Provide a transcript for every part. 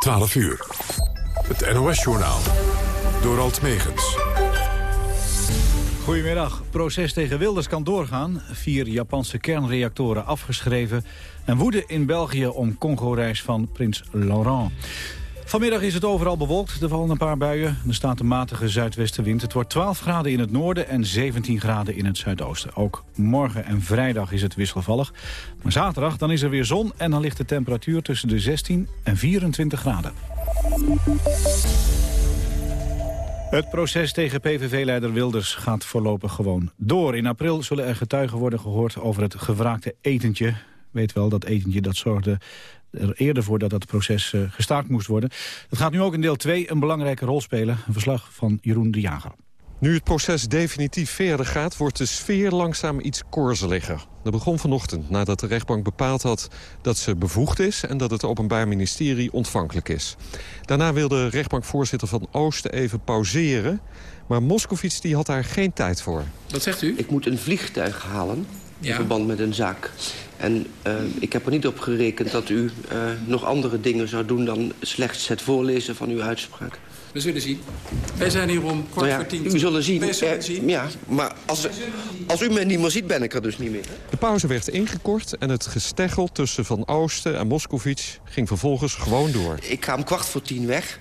12 uur. Het NOS-journaal. Door Alt Megens. Goedemiddag. Proces tegen Wilders kan doorgaan. Vier Japanse kernreactoren afgeschreven. En woede in België om Congo-reis van prins Laurent. Vanmiddag is het overal bewolkt. Er vallen een paar buien. Er staat een matige zuidwestenwind. Het wordt 12 graden in het noorden en 17 graden in het zuidoosten. Ook morgen en vrijdag is het wisselvallig. Maar zaterdag dan is er weer zon en dan ligt de temperatuur tussen de 16 en 24 graden. Het proces tegen PVV-leider Wilders gaat voorlopig gewoon door. In april zullen er getuigen worden gehoord over het gevraagde etentje. Weet wel, dat etentje dat zorgde er eerder voor dat dat proces uh, gestaakt moest worden. Dat gaat nu ook in deel 2 een belangrijke rol spelen. Een verslag van Jeroen de Jager. Nu het proces definitief verder gaat, wordt de sfeer langzaam iets korzeliger. Dat begon vanochtend nadat de rechtbank bepaald had dat ze bevoegd is... en dat het Openbaar Ministerie ontvankelijk is. Daarna wilde rechtbankvoorzitter Van Oosten even pauzeren... maar Moskovits die had daar geen tijd voor. Wat zegt u? Ik moet een vliegtuig halen in verband met een zaak. En uh, ik heb er niet op gerekend dat u uh, nog andere dingen zou doen... dan slechts het voorlezen van uw uitspraak. We zullen zien. Wij zijn hier om kwart nou ja, voor tien. U zullen zien. Wij zullen zien. Ja, maar als, als u me niet meer ziet, ben ik er dus niet meer. De pauze werd ingekort en het gesteggel tussen Van Oosten en Moscovic ging vervolgens gewoon door. Ik ga om kwart voor tien weg.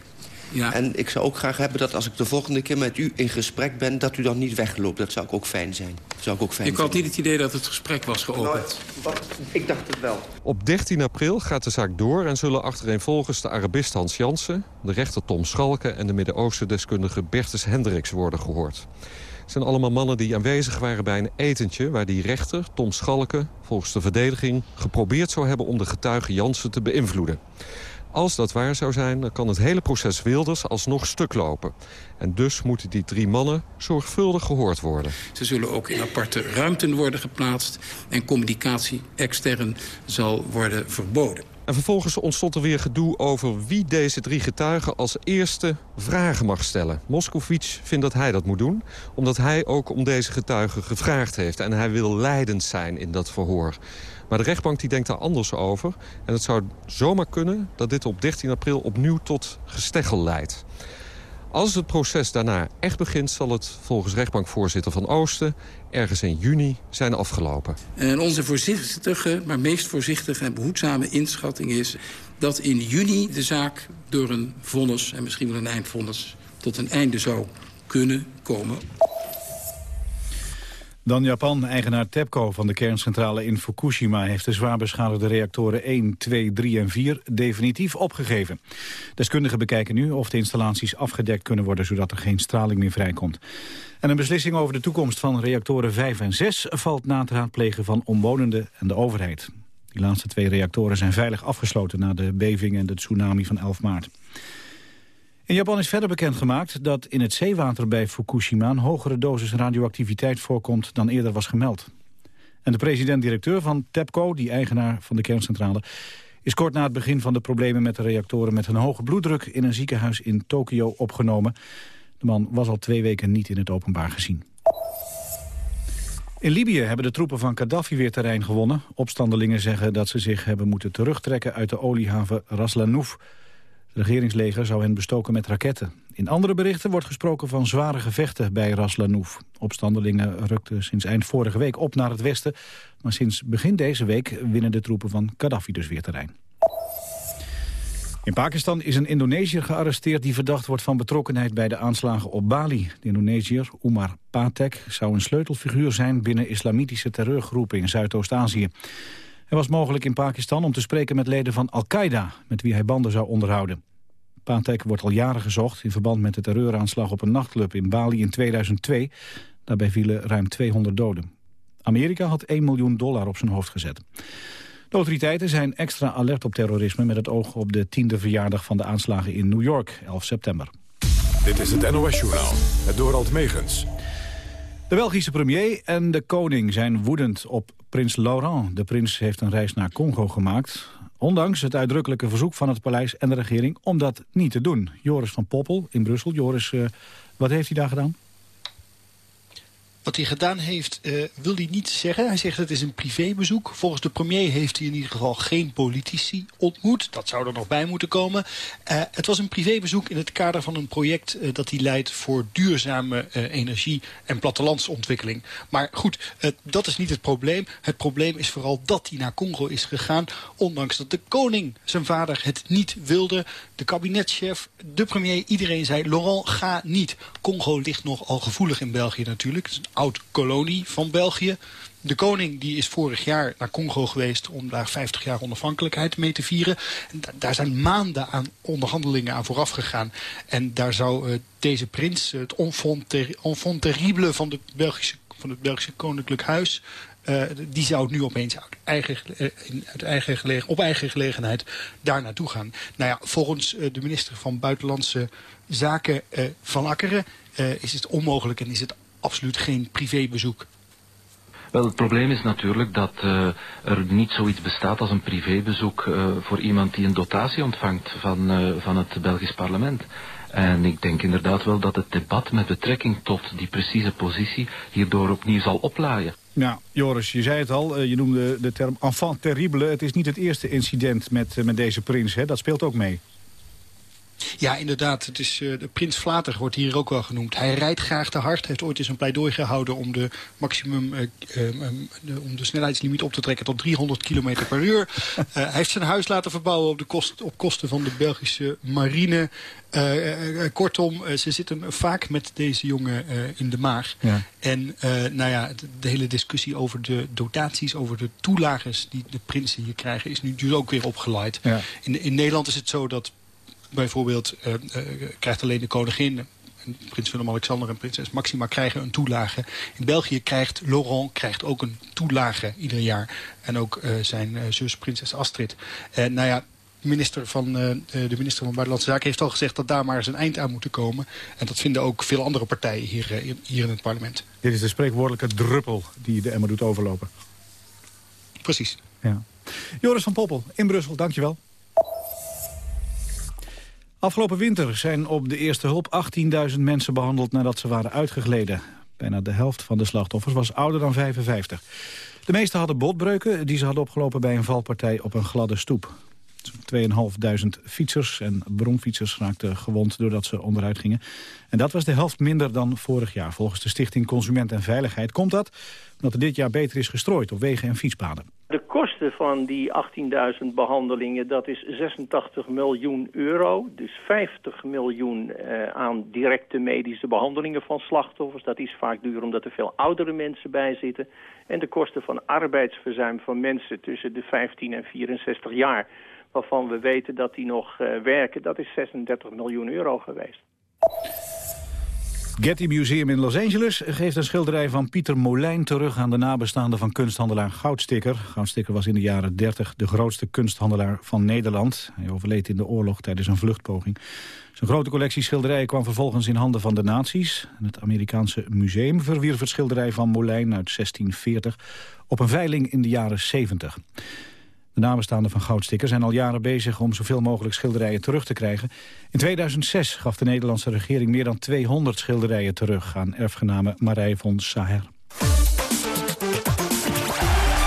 Ja. En ik zou ook graag hebben dat als ik de volgende keer met u in gesprek ben... dat u dan niet wegloopt. Dat zou ik ook fijn zijn. zou ik ook fijn ik had niet het idee dat het gesprek was geopend. Nou, ik dacht het wel. Op 13 april gaat de zaak door en zullen achtereenvolgens de Arabist Hans Jansen... de rechter Tom Schalke en de Midden-Oosten-deskundige Bertus Hendricks worden gehoord. Het zijn allemaal mannen die aanwezig waren bij een etentje... waar die rechter, Tom Schalke, volgens de verdediging... geprobeerd zou hebben om de getuige Jansen te beïnvloeden. Als dat waar zou zijn, dan kan het hele proces Wilders alsnog stuk lopen. En dus moeten die drie mannen zorgvuldig gehoord worden. Ze zullen ook in aparte ruimten worden geplaatst... en communicatie extern zal worden verboden. En vervolgens ontstond er weer gedoe over wie deze drie getuigen als eerste vragen mag stellen. Moscovic vindt dat hij dat moet doen, omdat hij ook om deze getuigen gevraagd heeft. En hij wil leidend zijn in dat verhoor. Maar de rechtbank die denkt daar anders over. En het zou zomaar kunnen dat dit op 13 april opnieuw tot gesteggel leidt. Als het proces daarna echt begint... zal het volgens rechtbankvoorzitter Van Oosten ergens in juni zijn afgelopen. En onze voorzichtige, maar meest voorzichtige en behoedzame inschatting is... dat in juni de zaak door een vonnis en misschien wel een eindvonnis... tot een einde zou kunnen komen. Dan Japan, eigenaar TEPCO van de kerncentrale in Fukushima... heeft de zwaar beschadigde reactoren 1, 2, 3 en 4 definitief opgegeven. Deskundigen bekijken nu of de installaties afgedekt kunnen worden... zodat er geen straling meer vrijkomt. En een beslissing over de toekomst van reactoren 5 en 6... valt na het raadplegen van omwonenden en de overheid. Die laatste twee reactoren zijn veilig afgesloten... na de beving en de tsunami van 11 maart. In Japan is verder bekendgemaakt dat in het zeewater bij Fukushima... een hogere dosis radioactiviteit voorkomt dan eerder was gemeld. En de president-directeur van TEPCO, die eigenaar van de kerncentrale... is kort na het begin van de problemen met de reactoren... met een hoge bloeddruk in een ziekenhuis in Tokio opgenomen. De man was al twee weken niet in het openbaar gezien. In Libië hebben de troepen van Gaddafi weer terrein gewonnen. Opstandelingen zeggen dat ze zich hebben moeten terugtrekken uit de oliehaven Ras Lanouf... Het regeringsleger zou hen bestoken met raketten. In andere berichten wordt gesproken van zware gevechten bij Ras Lanouf. Opstandelingen rukten sinds eind vorige week op naar het westen. Maar sinds begin deze week winnen de troepen van Gaddafi dus weer terrein. In Pakistan is een Indonesiër gearresteerd die verdacht wordt van betrokkenheid bij de aanslagen op Bali. De Indonesiër, Umar Patek, zou een sleutelfiguur zijn binnen islamitische terreurgroepen in Zuidoost-Azië. Hij was mogelijk in Pakistan om te spreken met leden van Al-Qaeda... met wie hij banden zou onderhouden. Patek wordt al jaren gezocht in verband met de terreuraanslag op een nachtclub in Bali in 2002. Daarbij vielen ruim 200 doden. Amerika had 1 miljoen dollar op zijn hoofd gezet. De autoriteiten zijn extra alert op terrorisme... met het oog op de tiende verjaardag van de aanslagen in New York, 11 september. Dit is het NOS-journaal, het Dorald Megens. De Belgische premier en de koning zijn woedend op prins Laurent. De prins heeft een reis naar Congo gemaakt. Ondanks het uitdrukkelijke verzoek van het paleis en de regering om dat niet te doen. Joris van Poppel in Brussel. Joris, uh, wat heeft hij daar gedaan? Wat hij gedaan heeft, uh, wil hij niet zeggen. Hij zegt het is een privébezoek. Volgens de premier heeft hij in ieder geval geen politici ontmoet. Dat zou er nog bij moeten komen. Uh, het was een privébezoek in het kader van een project uh, dat hij leidt voor duurzame energie en plattelandsontwikkeling. Maar goed, dat is niet het probleem. Het probleem is vooral dat hij naar Congo is gegaan. Ondanks dat de koning, zijn vader, het niet wilde. De kabinetchef, de premier, iedereen zei... Laurent, ga niet. Congo ligt nogal gevoelig in België natuurlijk. Het is een oud kolonie van België. De koning die is vorig jaar naar Congo geweest om daar 50 jaar onafhankelijkheid mee te vieren. En daar zijn maanden aan onderhandelingen aan vooraf gegaan. En daar zou uh, deze prins, het enfant, ter enfant terrible van, de Belgische, van het Belgische koninklijk huis... Uh, die zou nu opeens eigen, gelegen, op eigen gelegenheid daar naartoe gaan. Nou ja, volgens de minister van Buitenlandse Zaken van Akkeren is het onmogelijk en is het absoluut geen privébezoek. Wel, het probleem is natuurlijk dat uh, er niet zoiets bestaat als een privébezoek uh, voor iemand die een dotatie ontvangt van, uh, van het Belgisch parlement. En ik denk inderdaad wel dat het debat met betrekking tot die precieze positie hierdoor opnieuw zal oplaaien. Ja, Joris, je zei het al, je noemde de term enfant terrible. Het is niet het eerste incident met, met deze prins, hè? dat speelt ook mee. Ja, inderdaad. Het is, uh, de Prins Vlater wordt hier ook wel genoemd. Hij rijdt graag te hard. Hij heeft ooit eens een pleidooi gehouden om de maximum, uh, uh, de, om de snelheidslimiet op te trekken tot 300 km per uur. hij heeft zijn huis laten verbouwen op, de kost, op kosten van de Belgische marine. kortom, ze zitten vaak met deze jongen in de maag. Ja. En nou ja, de, hele discussie over de dotaties, over de toelages die de prinsen hier krijgen, is nu dus ook weer opgeleid. Ja. In, in Nederland is het zo dat bijvoorbeeld uh, uh, krijgt alleen de koningin... prins Willem-Alexander en prinses Maxima krijgen een toelage. In België krijgt Laurent krijgt ook een toelage ieder jaar. En ook uh, zijn zus prinses Astrid. Nou ja, minister van, de minister van Buitenlandse Zaken heeft al gezegd dat daar maar eens een eind aan moet komen. En dat vinden ook veel andere partijen hier, hier in het parlement. Dit is de spreekwoordelijke druppel die de emmer doet overlopen. Precies. Ja. Joris van Poppel in Brussel, dankjewel. Afgelopen winter zijn op de eerste hulp 18.000 mensen behandeld nadat ze waren uitgegleden. Bijna de helft van de slachtoffers was ouder dan 55. De meeste hadden botbreuken die ze hadden opgelopen bij een valpartij op een gladde stoep. 2.500 fietsers en bromfietsers raakten gewond doordat ze onderuit gingen. En dat was de helft minder dan vorig jaar. Volgens de Stichting Consument en Veiligheid komt dat omdat er dit jaar beter is gestrooid op wegen en fietspaden. De kosten van die 18.000 behandelingen, dat is 86 miljoen euro. Dus 50 miljoen eh, aan directe medische behandelingen van slachtoffers. Dat is vaak duur omdat er veel oudere mensen bij zitten. En de kosten van arbeidsverzuim van mensen tussen de 15 en 64 jaar waarvan we weten dat die nog uh, werken, dat is 36 miljoen euro geweest. Getty Museum in Los Angeles geeft een schilderij van Pieter Molijn terug aan de nabestaanden van kunsthandelaar Goudstikker. Goudstikker was in de jaren 30 de grootste kunsthandelaar van Nederland. Hij overleed in de oorlog tijdens een vluchtpoging. Zijn grote collectie schilderijen kwam vervolgens in handen van de nazi's. Het Amerikaanse museum verwierf het schilderij van Molijn uit 1640 op een veiling in de jaren 70. De nabestaanden van Goudstikker zijn al jaren bezig om zoveel mogelijk schilderijen terug te krijgen. In 2006 gaf de Nederlandse regering meer dan 200 schilderijen terug aan erfgename Marij von Saher.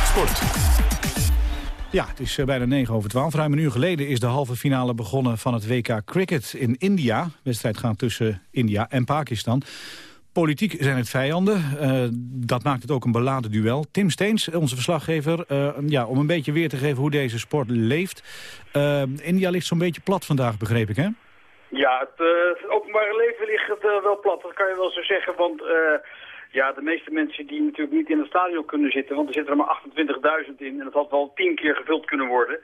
Sport. Ja, het is eh, bijna 9 over 12. Ruim een uur geleden is de halve finale begonnen van het WK Cricket in India. De wedstrijd gaat tussen India en Pakistan. Politiek zijn het vijanden. Uh, dat maakt het ook een beladen duel. Tim Steens, onze verslaggever, uh, ja, om een beetje weer te geven hoe deze sport leeft. Uh, India ligt zo'n beetje plat vandaag, begreep ik, hè? Ja, het, het openbare leven ligt wel plat, dat kan je wel zo zeggen. Want ja, de meeste mensen die natuurlijk niet in het stadion kunnen zitten, want er zitten er maar 28.000 in en dat had wel tien keer gevuld kunnen worden.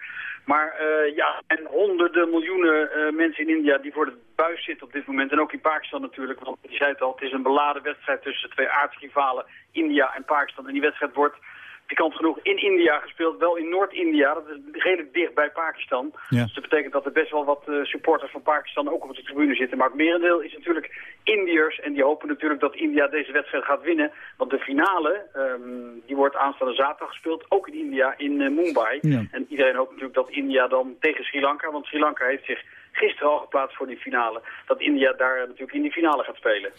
Maar uh, ja, en honderden miljoenen uh, mensen in India die voor de buis zitten op dit moment. En ook in Pakistan natuurlijk, want je zei het al, het is een beladen wedstrijd tussen twee aardsrivalen, India en Pakistan. En die wedstrijd wordt pikant genoeg in India gespeeld, wel in Noord-India. Dat is redelijk dicht bij Pakistan. Ja. Dus dat betekent dat er best wel wat uh, supporters van Pakistan ook op de tribune zitten. Maar het merendeel is natuurlijk Indiërs. En die hopen natuurlijk dat India deze wedstrijd gaat winnen. Want de finale, um, die wordt aanstaande zaterdag gespeeld, ook in India, in Mumbai. En iedereen hoopt natuurlijk dat India dan tegen Sri Lanka, want Sri Lanka heeft zich gisteren al geplaatst voor die finale. Dat India daar natuurlijk in die finale gaat spelen.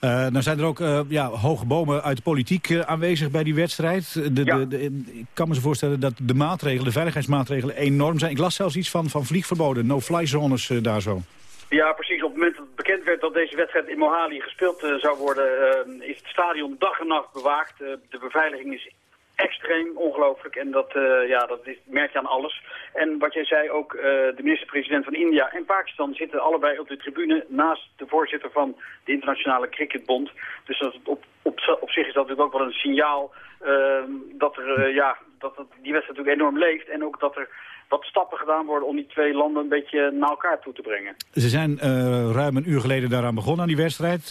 Uh, nou zijn er ook uh, ja, hoge bomen uit de politiek uh, aanwezig bij die wedstrijd. De, ja. de, ik kan me zo voorstellen dat de maatregelen, de veiligheidsmaatregelen enorm zijn. Ik las zelfs iets van, van vliegverboden, no-fly zones daar zo. Ja, precies. Op het moment dat het bekend werd dat deze wedstrijd in Mohali gespeeld zou worden... is het stadion dag en nacht bewaakt. de beveiliging is extreem ongelooflijk. En dat, uh, ja, dat merk je aan alles. En wat jij zei ook, uh, de minister-president van India en Pakistan zitten allebei op de tribune naast de voorzitter van de Internationale Cricketbond. Dus op, op, op zich is dat natuurlijk ook wel een signaal uh, dat, er, ja, dat die wedstrijd natuurlijk enorm leeft. En ook dat er wat stappen gedaan worden om die twee landen een beetje naar elkaar toe te brengen. Ze zijn ruim een uur geleden daaraan begonnen aan die wedstrijd.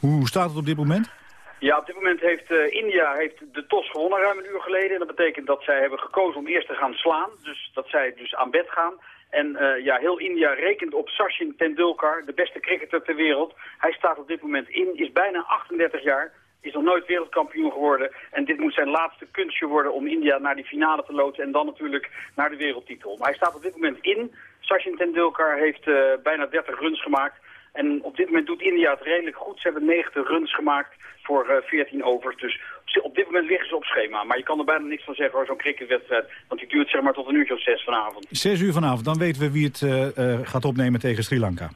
hoe staat het op dit moment? Ja, op dit moment heeft uh, India heeft de TOS gewonnen ruim een uur geleden. En dat betekent dat zij hebben gekozen om eerst te gaan slaan. Dus dat zij dus aan bed gaan. En uh, ja, heel India rekent op Sachin Tendulkar, de beste cricketer ter wereld. Hij staat op dit moment in, is bijna 38 jaar, is nog nooit wereldkampioen geworden. En dit moet zijn laatste kunstje worden om India naar die finale te loodsen en dan natuurlijk naar de wereldtitel. Maar hij staat op dit moment in. Sachin Tendulkar heeft uh, bijna 30 runs gemaakt. En op dit moment doet India het redelijk goed. Ze hebben 90 runs gemaakt voor uh, 14 overs. Dus op dit moment liggen ze op schema. Maar je kan er bijna niks van zeggen over zo'n cricketwedstrijd. Want die duurt zeg maar tot een uurtje of zes vanavond. Zes uur vanavond, dan weten we wie het uh, uh, gaat opnemen tegen Sri Lanka.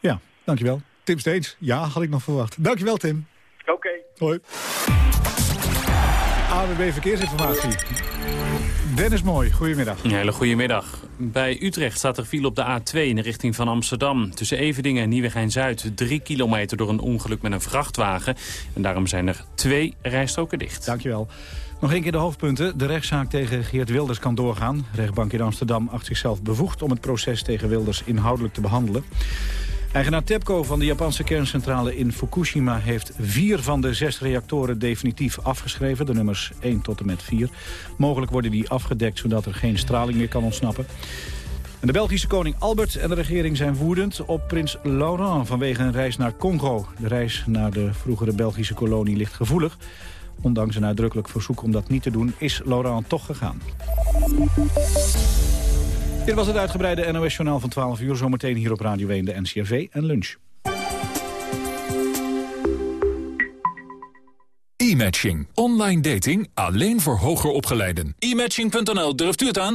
Ja, dankjewel. Tim Steens, ja, had ik nog verwacht. Dankjewel, Tim. Oké. Okay. Hoi. AWB Verkeersinformatie. Dennis Mooi, goedemiddag. Een hele goede middag. Bij Utrecht staat er file op de A2 in de richting van Amsterdam. Tussen Evedingen en Nieuwegein-Zuid. Drie kilometer door een ongeluk met een vrachtwagen. En daarom zijn er twee rijstroken dicht. Dankjewel. Nog één keer de hoofdpunten. De rechtszaak tegen Geert Wilders kan doorgaan. De rechtbank in Amsterdam acht zichzelf bevoegd om het proces tegen Wilders inhoudelijk te behandelen. Eigenaar TEPCO van de Japanse kerncentrale in Fukushima... heeft vier van de zes reactoren definitief afgeschreven. De nummers 1 tot en met 4. Mogelijk worden die afgedekt zodat er geen straling meer kan ontsnappen. En de Belgische koning Albert en de regering zijn woedend op prins Laurent... vanwege een reis naar Congo. De reis naar de vroegere Belgische kolonie ligt gevoelig. Ondanks een uitdrukkelijk verzoek om dat niet te doen... is Laurent toch gegaan. Dit was het uitgebreide NOS-journaal van 12 uur. Zometeen hier op Radio 1 de NCRV en lunch. E-matching. Online dating alleen voor hoger opgeleiden. E-matching.nl, durft u het aan?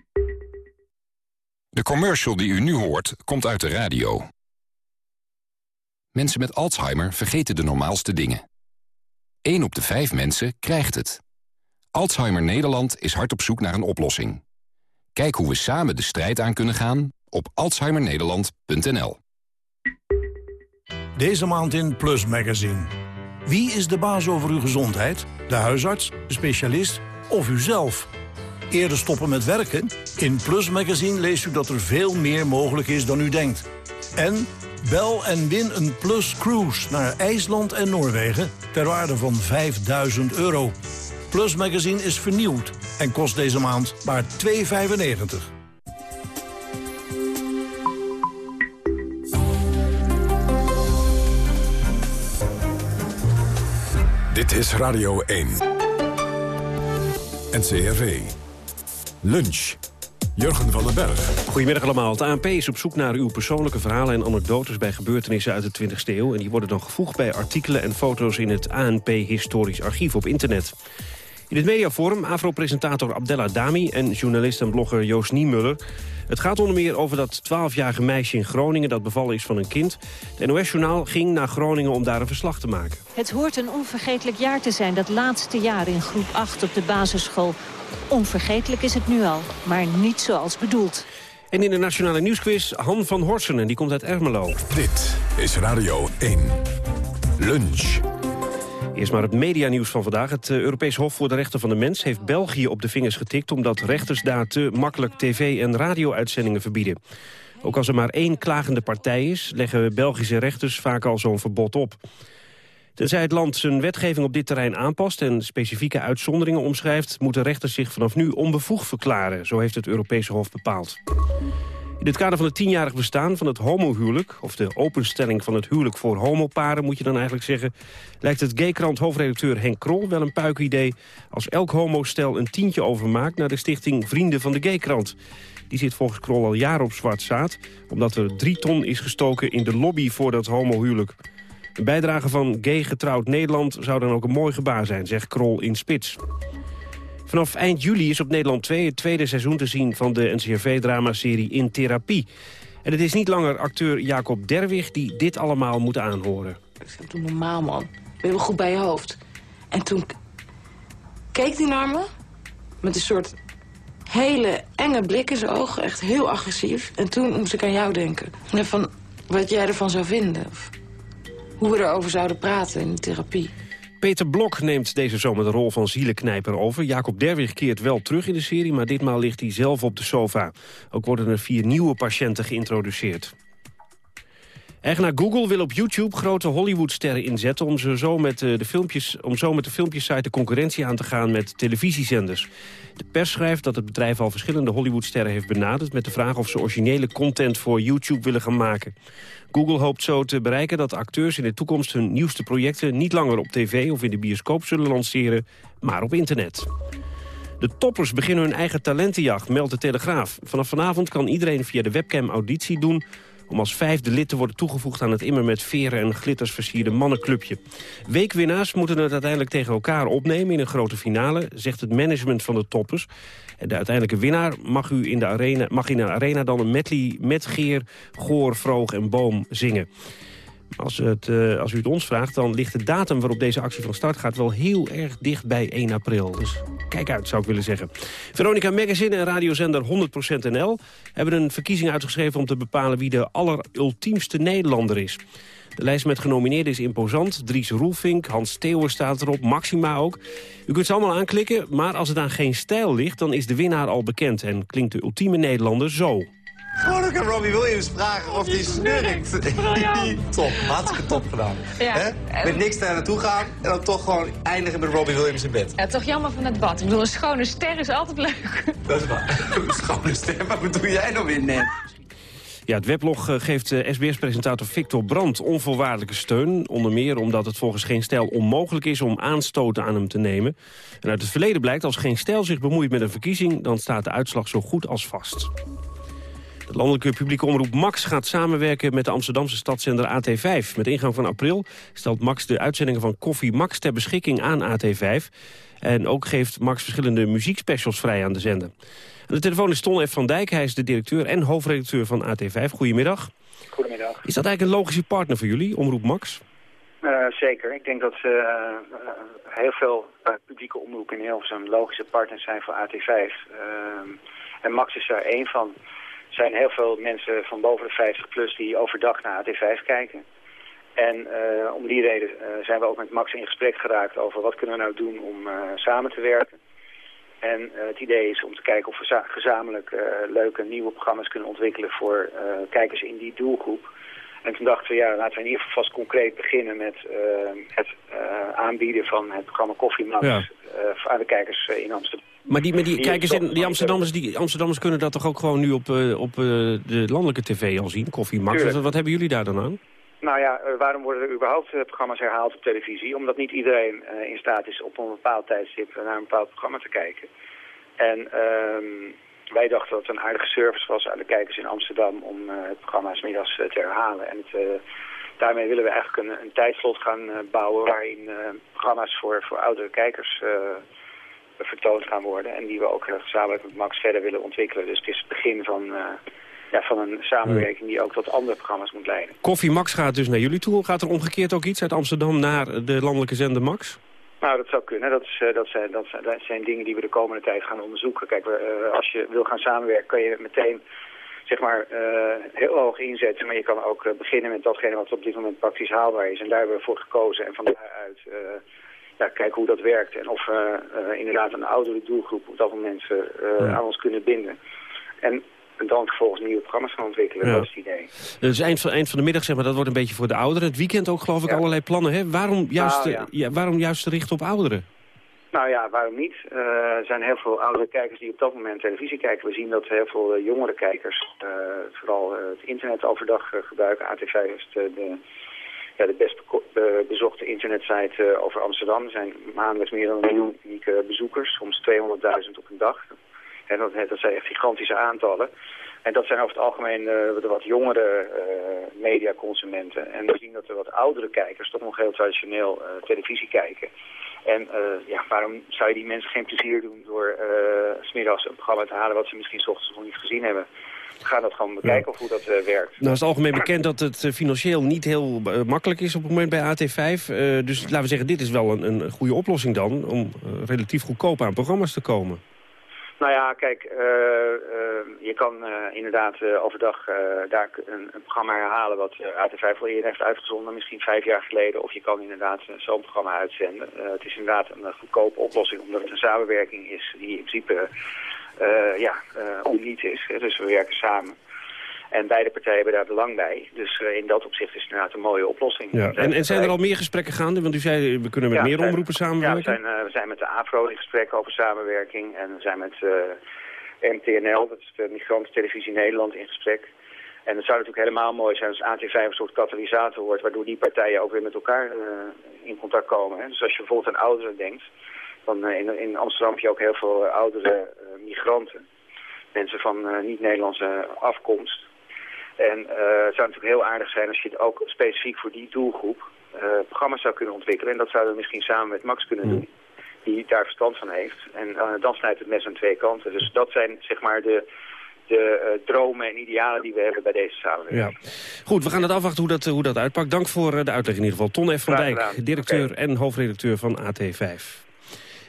De commercial die u nu hoort, komt uit de radio. Mensen met Alzheimer vergeten de normaalste dingen. 1 op de 5 mensen krijgt het. Alzheimer Nederland is hard op zoek naar een oplossing. Kijk hoe we samen de strijd aan kunnen gaan op alzheimernederland.nl. Deze maand in Plus Magazine. Wie is de baas over uw gezondheid? De huisarts, de specialist of uzelf? Eerder stoppen met werken? In Plus Magazine leest u dat er veel meer mogelijk is dan u denkt. En bel en win een Plus Cruise naar IJsland en Noorwegen... ter waarde van 5000 euro. Plus Magazine is vernieuwd en kost deze maand maar 2,95. Dit is Radio 1. NCRV. Lunch. Jurgen van den Berg. Goedemiddag allemaal. Het ANP is op zoek naar uw persoonlijke verhalen en anekdotes... bij gebeurtenissen uit de 20e eeuw. En die worden dan gevoegd bij artikelen en foto's... in het ANP Historisch Archief op internet. In het mediaforum Afro-presentator Abdella Dami... en journalist en blogger Joost Niemuller. Het gaat onder meer over dat 12-jarige meisje in Groningen... dat bevallen is van een kind. Het NOS-journaal ging naar Groningen om daar een verslag te maken. Het hoort een onvergetelijk jaar te zijn, dat laatste jaar in groep 8 op de basisschool. Onvergetelijk is het nu al, maar niet zoals bedoeld. En in de Nationale Nieuwsquiz Han van Horsen, en die komt uit Ermelo. Dit is Radio 1. Lunch. Eerst maar het medianieuws van vandaag. Het uh, Europees Hof voor de Rechten van de Mens heeft België op de vingers getikt... omdat rechters daar te makkelijk tv- en radio-uitzendingen verbieden. Ook als er maar één klagende partij is... leggen Belgische rechters vaak al zo'n verbod op. Tenzij het land zijn wetgeving op dit terrein aanpast... en specifieke uitzonderingen omschrijft... moeten rechters zich vanaf nu onbevoegd verklaren. Zo heeft het Europese Hof bepaald. In het kader van het tienjarig bestaan van het homohuwelijk... of de openstelling van het huwelijk voor homoparen, moet je dan eigenlijk zeggen... lijkt het gaykrant hoofdredacteur Henk Krol wel een puikidee... als elk homostel een tientje overmaakt naar de stichting Vrienden van de Gaykrant. Die zit volgens Krol al jaren op zwart zaad... omdat er drie ton is gestoken in de lobby voor dat homohuwelijk. Een bijdrage van Gay Getrouwd Nederland zou dan ook een mooi gebaar zijn, zegt Krol in Spits. Vanaf eind juli is op Nederland 2 het tweede seizoen te zien van de NCRV-dramaserie In Therapie. En het is niet langer acteur Jacob Derwig die dit allemaal moet aanhoren. Ik toen normaal, man. Ben wel goed bij je hoofd? En toen keek hij naar me met een soort hele enge blik in zijn ogen. Echt heel agressief. En toen moest ik aan jou denken. En van wat jij ervan zou vinden. Of hoe we erover zouden praten in de therapie. Peter Blok neemt deze zomer de rol van zielenknijper over. Jacob Derwig keert wel terug in de serie, maar ditmaal ligt hij zelf op de sofa. Ook worden er vier nieuwe patiënten geïntroduceerd. Eigenaar Google wil op YouTube grote Hollywoodsterren inzetten... om, zo met eh, de filmpjes, om zo met de de concurrentie aan te gaan met televisiezenders. De pers schrijft dat het bedrijf al verschillende Hollywoodsterren heeft benaderd... met de vraag of ze originele content voor YouTube willen gaan maken. Google hoopt zo te bereiken dat acteurs in de toekomst hun nieuwste projecten... niet langer op tv of in de bioscoop zullen lanceren, maar op internet. De toppers beginnen hun eigen talentenjacht, meldt de Telegraaf. Vanaf vanavond kan iedereen via de webcam auditie doen om als vijfde lid te worden toegevoegd aan het immer met veren en glitters versierde mannenclubje. Weekwinnaars moeten het uiteindelijk tegen elkaar opnemen in een grote finale, zegt het management van de toppers. De uiteindelijke winnaar mag, u in de arena, mag in de arena dan een medley met Geer, Goor, Vroog en Boom zingen. Als, het, uh, als u het ons vraagt, dan ligt de datum waarop deze actie van start gaat... wel heel erg dicht bij 1 april. Dus kijk uit, zou ik willen zeggen. Veronica Magazine en radiozender 100% NL... hebben een verkiezing uitgeschreven om te bepalen... wie de allerultiemste Nederlander is. De lijst met genomineerden is imposant. Dries Roelvink, Hans Theeuwen staat erop, Maxima ook. U kunt ze allemaal aanklikken, maar als het aan geen stijl ligt... dan is de winnaar al bekend en klinkt de ultieme Nederlander zo. Gewoon ook aan Robbie Williams vragen of die snurkt. top, hartstikke top gedaan. Ja. Met niks daar naartoe gaan en dan toch gewoon eindigen met Robbie Williams in bed. Ja, toch jammer van het bad. Ik bedoel, een schone ster is altijd leuk. Dat is waar. een schone ster, maar wat doe jij nou weer net? Ja, het weblog eh, geeft SBS-presentator Victor Brandt onvoorwaardelijke steun. Onder meer omdat het volgens Geen Stijl onmogelijk is om aanstoten aan hem te nemen. En uit het verleden blijkt als Geen Stijl zich bemoeit met een verkiezing... dan staat de uitslag zo goed als vast. De landelijke publieke omroep Max gaat samenwerken met de Amsterdamse stadszender AT5. Met ingang van april stelt Max de uitzendingen van Koffie Max ter beschikking aan AT5. En ook geeft Max verschillende muziekspecials vrij aan de zender. Aan de telefoon is Ton F. van Dijk. Hij is de directeur en hoofdredacteur van AT5. Goedemiddag. Goedemiddag. Is dat eigenlijk een logische partner voor jullie, Omroep Max? Uh, zeker. Ik denk dat ze uh, heel veel publieke omroepen in Hilversum logische partners zijn voor AT5. en Max is daar één van. Er zijn heel veel mensen van boven de 50 plus die overdag naar AT5 kijken. En om die reden zijn we ook met Max in gesprek geraakt over wat kunnen we nou doen om samen te werken. En het idee is om te kijken of we gezamenlijk leuke nieuwe programma's kunnen ontwikkelen voor kijkers in die doelgroep. En toen dachten we, ja, laten we in ieder geval vast concreet beginnen met het aanbieden van het programma Koffie Max ja. aan de kijkers in Amsterdam. Maar die, maar die kijkers in, die Amsterdammers, die Amsterdammers kunnen dat toch ook gewoon nu op, op de landelijke tv al zien, Koffie Max. Wat, wat, hebben jullie daar dan aan? Nou ja, uh, waarom worden er überhaupt programma's herhaald op televisie? Omdat niet iedereen in staat is op een bepaald tijdstip naar een bepaald programma te kijken. En ehm, wij dachten dat het een aardige service was aan de kijkers in Amsterdam om het programma middags te herhalen. En het, daarmee willen we eigenlijk een, een tijdslot gaan bouwen waarin programma's voor, voor oudere kijkers vertoond gaan worden. En die we ook gezamenlijk met Max verder willen ontwikkelen. Dus het is het begin van, ja, van een samenwerking die ook tot andere programma's moet leiden. Koffie Max gaat dus naar jullie toe. Gaat er omgekeerd ook iets uit Amsterdam naar de landelijke zender Max? Nou, dat zou kunnen. Dat, is, dat, zijn, dat, zijn, dat zijn dingen die we de komende tijd gaan onderzoeken. Kijk, we, uh, als je wil gaan samenwerken, kan je meteen zeg maar heel hoog inzetten. Maar je kan ook beginnen met datgene wat op dit moment praktisch haalbaar is. En daar hebben we voor gekozen. En van daaruit ja, kijken hoe dat werkt. En of we inderdaad een oudere doelgroep op dat moment aan ons kunnen binden. En en dan vervolgens nieuwe programma's gaan ontwikkelen. Dat is het idee. Dus eind van, eind van de middag, zeg maar, dat wordt een beetje voor de ouderen. Het weekend ook, geloof ik, allerlei plannen. Hè? Waarom, juist, nou, ja. waarom juist richten op ouderen? Nou ja, waarom niet? Uh, er zijn heel veel oudere kijkers die op dat moment televisie kijken. We zien dat heel veel uh, jongere kijkers uh, vooral het internet overdag gebruiken. AT5 is de, de, ja, de best bezochte internetsite over Amsterdam. Er zijn maandelijks meer dan een miljoen unieke bezoekers, soms 200.000 op een dag. En dat, dat zijn echt gigantische aantallen. En dat zijn over het algemeen uh, de wat jongere uh, mediaconsumenten. En we zien dat er wat oudere kijkers toch nog heel traditioneel uh, televisie kijken. En ja, waarom zou je die mensen geen plezier doen door smiddags een programma te halen wat ze misschien s ochtends nog niet gezien hebben? We gaan dat gewoon bekijken of hoe dat werkt. Nou is het algemeen bekend dat het financieel niet heel makkelijk is op het moment bij AT5. dus laten we zeggen, dit is wel een, een goede oplossing dan om relatief goedkoop aan programma's te komen. Nou ja, kijk, uh, uh, je kan uh, inderdaad overdag daar een, een, programma herhalen wat AT5 al eerder heeft uitgezonden, misschien vijf jaar geleden. Of je kan inderdaad zo'n programma uitzenden. het is inderdaad een goedkope oplossing, omdat het een samenwerking is die in principe ja, onniet is. Dus we werken samen. En beide partijen hebben daar belang bij. Dus uh, in dat opzicht is het inderdaad een mooie oplossing. Ja. En, en, zijn er al meer gesprekken gaande? Want u zei, we kunnen met ja, meer zijn, omroepen samenwerken. Ja, we zijn, uh, we zijn met de AFRO in gesprek over samenwerking. En we zijn met MTNL, dat is de Migrantentelevisie Nederland, in gesprek. En het zou natuurlijk helemaal mooi zijn als AT5 een soort katalysator wordt... waardoor die partijen ook weer met elkaar in contact komen. Hè. Dus als je bijvoorbeeld aan ouderen denkt... dan in, in Amsterdam heb je ook heel veel oudere migranten. Mensen van niet-Nederlandse afkomst. En uh, het zou natuurlijk heel aardig zijn als je ook specifiek voor die doelgroep uh, programma's zou kunnen ontwikkelen. En dat zouden we misschien samen met Max kunnen doen, die daar verstand van heeft. En uh, dan snijdt het mes aan twee kanten. Dus dat zijn zeg maar de, de dromen en idealen die we hebben bij deze samenwerking. Ja. Goed, we gaan het afwachten hoe dat, hoe dat uitpakt. Dank voor de uitleg in ieder geval. Ton F. van Dijk, directeur en hoofdredacteur van AT5.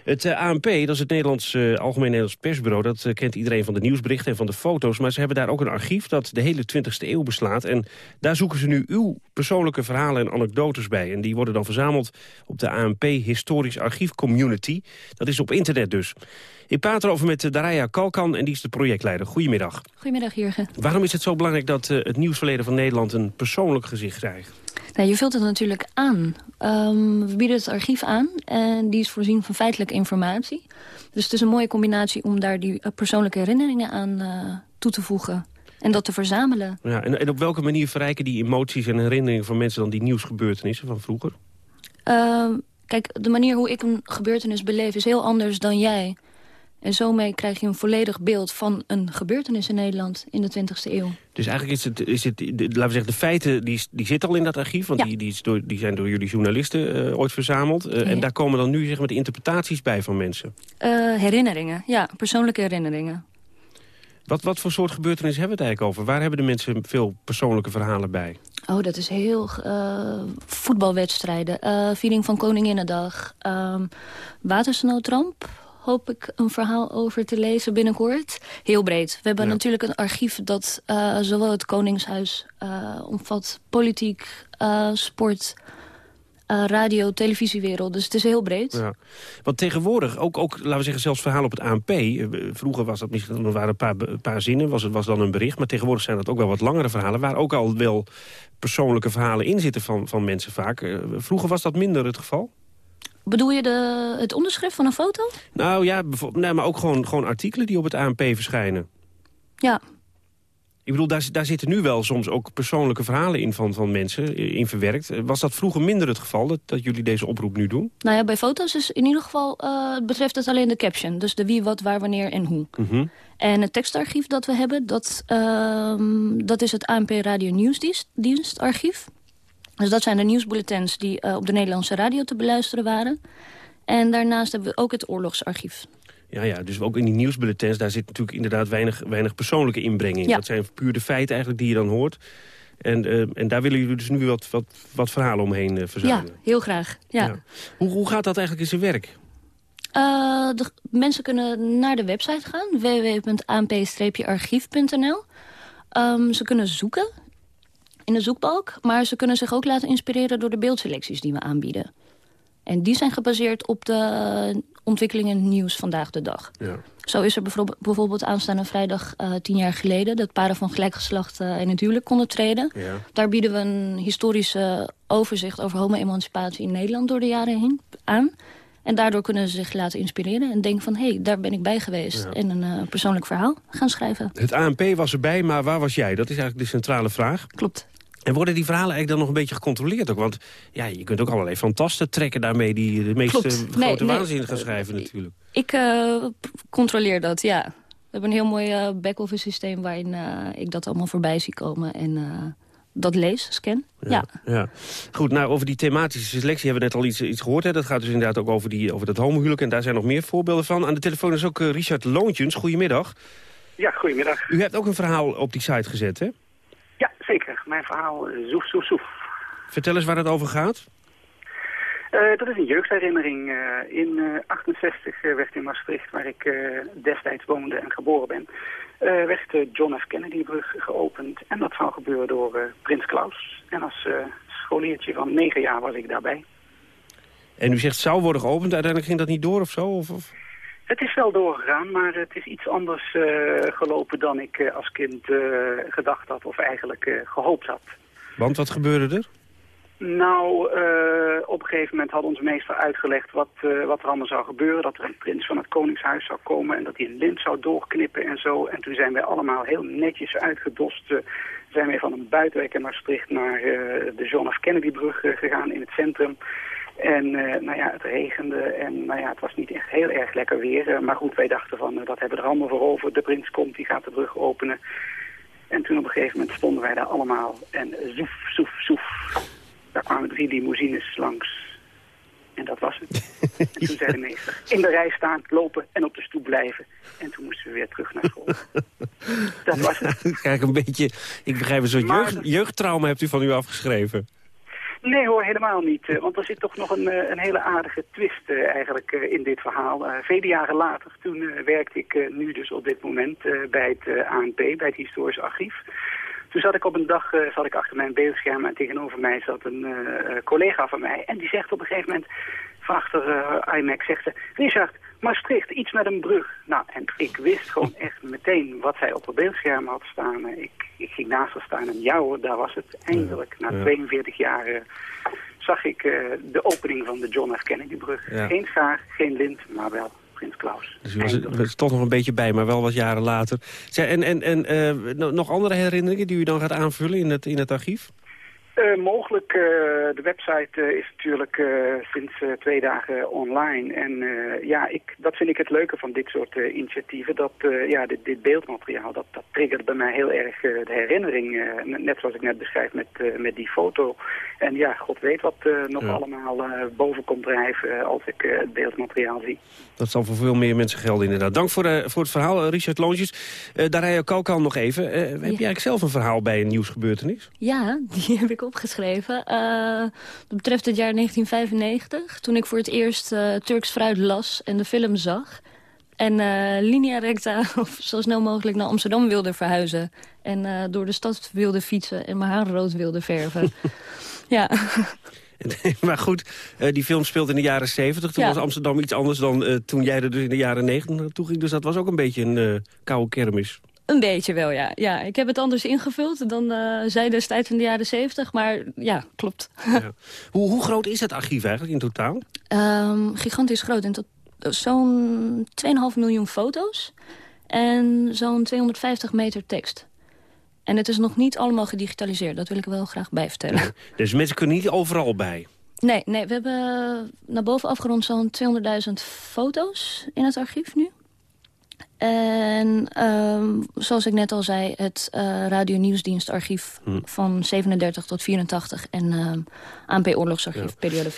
Het eh, ANP, dat is het Nederlands, uh, Algemeen Nederlands Persbureau... dat uh, kent iedereen van de nieuwsberichten en van de foto's... maar ze hebben daar ook een archief dat de hele 20e eeuw beslaat. En daar zoeken ze nu uw persoonlijke verhalen en anekdotes bij. En die worden dan verzameld op de ANP Historisch Archief Community. Dat is op internet dus. Ik praat erover met Daraya Kalkan en die is de projectleider. Goedemiddag. Goedemiddag, Jurgen. Waarom is het zo belangrijk dat het nieuwsverleden van Nederland... een persoonlijk gezicht krijgt? Nou, je vult het natuurlijk aan. Um, we bieden het archief aan en die is voorzien van feitelijke informatie. Dus het is een mooie combinatie om daar die uh, persoonlijke herinneringen aan uh, toe te voegen. En dat te verzamelen. Ja, en, en, op welke manier verrijken die emoties en herinneringen van mensen dan die nieuwsgebeurtenissen van vroeger? Uh, kijk, de manier hoe ik een gebeurtenis beleef is heel anders dan jij. En zo mee krijg je een volledig beeld van een gebeurtenis in Nederland in de 20e eeuw. Dus eigenlijk is het, is het de, laten we zeggen, de feiten die, die zitten al in dat archief. Want die, die, is door, die zijn door jullie journalisten uh, ooit verzameld. Uh, ja. En daar komen dan nu zeg maar, de interpretaties bij van mensen. Uh, herinneringen, ja, persoonlijke herinneringen. Wat, wat voor soort gebeurtenissen hebben we het eigenlijk over? Waar hebben de mensen veel persoonlijke verhalen bij? Oh, dat is heel... voetbalwedstrijden, viering van Koninginnedag, ehm, watersnoodramp hoop ik een verhaal over te lezen binnenkort. Heel breed. We hebben natuurlijk een archief dat uh, zowel het Koningshuis uh, omvat... politiek, uh, sport, radio, televisiewereld. Dus het is heel breed. Ja. Want tegenwoordig, ook, ook laten we zeggen zelfs verhalen op het ANP... vroeger was dat misschien, er waren een paar, een paar zinnen, was het was dan een bericht... maar tegenwoordig zijn dat ook wel wat langere verhalen... waar ook al wel persoonlijke verhalen in zitten van, van mensen vaak. vroeger was dat minder het geval? Bedoel je de, het onderschrift van een foto? Nou ja, nee, maar ook gewoon, gewoon artikelen die op het ANP verschijnen. Ja. Ik bedoel, daar, daar zitten nu wel soms ook persoonlijke verhalen in van, van mensen in verwerkt. Was dat vroeger minder het geval, dat, dat jullie deze oproep nu doen? Nou ja, bij foto's is in ieder geval, uh, betreft het alleen de caption. Dus de wie, wat, waar, wanneer en hoe. Mm En het tekstarchief dat we hebben, dat, uh, dat is het ANP Radio Nieuwsdienstarchief. Dus dat zijn de nieuwsbulletins die uh, op de Nederlandse radio te beluisteren waren. En daarnaast hebben we ook het oorlogsarchief. Ja, ja, dus ook in die nieuwsbulletins, daar zit natuurlijk inderdaad weinig, weinig persoonlijke inbreng in. Ja. Dat zijn puur de feiten eigenlijk die je dan hoort. En, uh, en daar willen jullie dus nu wat, wat, wat verhalen omheen uh, verzamelen. Ja, heel graag. Ja. ja. Hoe, hoe gaat dat eigenlijk in zijn werk? Uh, de, mensen kunnen naar de website gaan, www.amp-archief.nl. Ehm, ze kunnen zoeken in de zoekbalk, maar ze kunnen zich ook laten inspireren door de beeldselecties die we aanbieden. En die zijn gebaseerd op de ontwikkelingen nieuws vandaag de dag. Ja. Zo is er bijvoorbeeld, aanstaande vrijdag uh, tien jaar geleden... dat paren van gelijk geslacht uh, in het huwelijk konden treden. Ja. Daar bieden we een historische overzicht over homo-emancipatie in Nederland door de jaren heen aan. En daardoor kunnen ze zich laten inspireren en denken van... hé, hey, daar ben ik bij geweest Ja. en een uh, persoonlijk verhaal gaan schrijven. Het ANP was erbij, maar waar was jij? Dat is eigenlijk de centrale vraag. Klopt. En worden die verhalen eigenlijk dan nog een beetje gecontroleerd ook? Want ja, je kunt ook allerlei fantasten trekken daarmee... die de meeste Klopt. Grote nee. waanzin gaan schrijven natuurlijk. Ik uh, controleer dat, ja. We hebben een heel mooi uh, back-office systeem... waarin uh, ik dat allemaal voorbij zie komen en dat lees, scan. Ja. ja. Goed, nou, over die thematische selectie hebben we net al iets, iets gehoord. Hè. Dat gaat dus inderdaad ook over, die, over dat homohuwelijk. En daar zijn nog meer voorbeelden van. Aan de telefoon is ook Richard Loontjens. Goedemiddag. Ja, goedemiddag. U hebt ook een verhaal op die site gezet, hè? Zeker. Mijn verhaal Zoef, Zoef, Zoef. Vertel eens waar het over gaat. Uh, dat is een jeugdherinnering. Uh, in uh, 68 werd in Maastricht, waar ik destijds woonde en geboren ben, werd de John F. Kennedy-brug geopend. En dat zou gebeuren door Prins Klaus. En als scholiertje van negen jaar was ik daarbij. En u zegt zou worden geopend, uiteindelijk ging dat niet door of zo? Of, of? Het is wel doorgegaan, maar het is iets anders gelopen dan ik als kind gedacht had of eigenlijk gehoopt had. Want wat gebeurde er? Nou, uh, op een gegeven moment had onze meester uitgelegd wat, uh, wat er allemaal zou gebeuren. Dat er een prins van het koningshuis zou komen en dat hij een lint zou doorknippen en zo. En toen zijn wij allemaal heel netjes uitgedost. Uh, zijn wij van een buitenwijk in Maastricht naar de John F. Kennedy-brug gegaan in het centrum. En nou ja, het regende en nou ja, het was niet echt heel erg lekker weer. maar goed, wij dachten van, dat hebben we er allemaal voor over. De prins komt, die gaat de brug openen. En toen op een gegeven moment stonden wij daar allemaal en zoef, zoef, zoef. Daar kwamen drie limousines langs. En dat was het. en toen zei de meester, in de rij staan, lopen en op de stoep blijven. En toen moesten we weer terug naar school. dat was het. Kijk, een beetje, ik begrijp een soort jeugd, jeugdtrauma hebt u van u afgeschreven. Nee hoor, helemaal niet. eh, Want er zit toch nog een, eh, een hele aardige twist eh, eigenlijk in dit verhaal. Vele jaren later, toen werkte ik nu dus op dit moment bij het ANP, bij het Historisch Archief. Toen zat ik op een dag zat ik achter mijn beeldscherm en tegenover mij zat een collega van mij. En die zegt op een gegeven moment, van achter IMAX, zegt ze... Richard, Maastricht, iets met een brug. Nou, en ik wist gewoon echt meteen wat zij op het beeldscherm had staan. Ik, ik ging naast haar staan en ja hoor, daar was het. Eindelijk, na ja. 42 jaar, eh, zag ik eh, de opening van de John F. Kennedy-brug. Ja. Geen schaar, geen lint, maar wel Prins Klaus. Dus u was, was toch nog een beetje bij, maar wel wat jaren later. Zeg, en en, en eh, no- nog andere herinneringen die u dan gaat aanvullen in het, in het archief? Eh, mogelijk, eh, de website eh, is natuurlijk eh, sinds eh, twee dagen online. En eh, ja, ik, dat vind ik het leuke van dit soort eh, initiatieven. Dat eh, ja, dit, dit beeldmateriaal, dat, dat triggert bij mij heel erg de herinnering. net- zoals ik net beschrijf met, eh, met die foto. En ja, god weet wat eh, nog Ja. allemaal eh, boven komt drijven als ik eh, het beeldmateriaal zie. Dat zal voor veel meer mensen gelden inderdaad. Dank voor, eh, voor het verhaal, eh, Richard Loontjes. Uh, Darija Kalkan nog even. Eh, Heb je eigenlijk zelf een verhaal bij een nieuwsgebeurtenis? Ja, die heb ik opgeschreven. Eh, dat betreft het jaar 1995, toen ik voor het eerst eh, Turks fruit las en de film zag. En eh, linea recta, of zo snel mogelijk naar Amsterdam wilde verhuizen. En door de stad wilde fietsen en mijn haar rood wilde verven. ja. maar goed, die film speelt in de jaren 70. Toen Ja. was Amsterdam iets anders dan toen jij er dus in de jaren 90 naartoe ging. Dus dat was ook een beetje een koude kermis. Een beetje wel, ja. ja. Ik heb het anders ingevuld dan eh, zij destijds in de jaren 70, maar ja, klopt. Hoe, hoe groot is het archief eigenlijk in totaal? Ehm, gigantisch groot. Tot zo'n 2,5 miljoen foto's en zo'n 250 meter tekst. En het is nog niet allemaal gedigitaliseerd. Dat wil ik wel graag bijvertellen. Dus mensen kunnen niet overal bij. Nee, nee we hebben naar boven afgerond zo'n 200.000 foto's in het archief nu. En ehm, zoals ik net al zei, het eh Radio Nieuwsdienstarchief Hm. van 37 tot 84 en ehm ANP Oorlogsarchief, periode 40-45.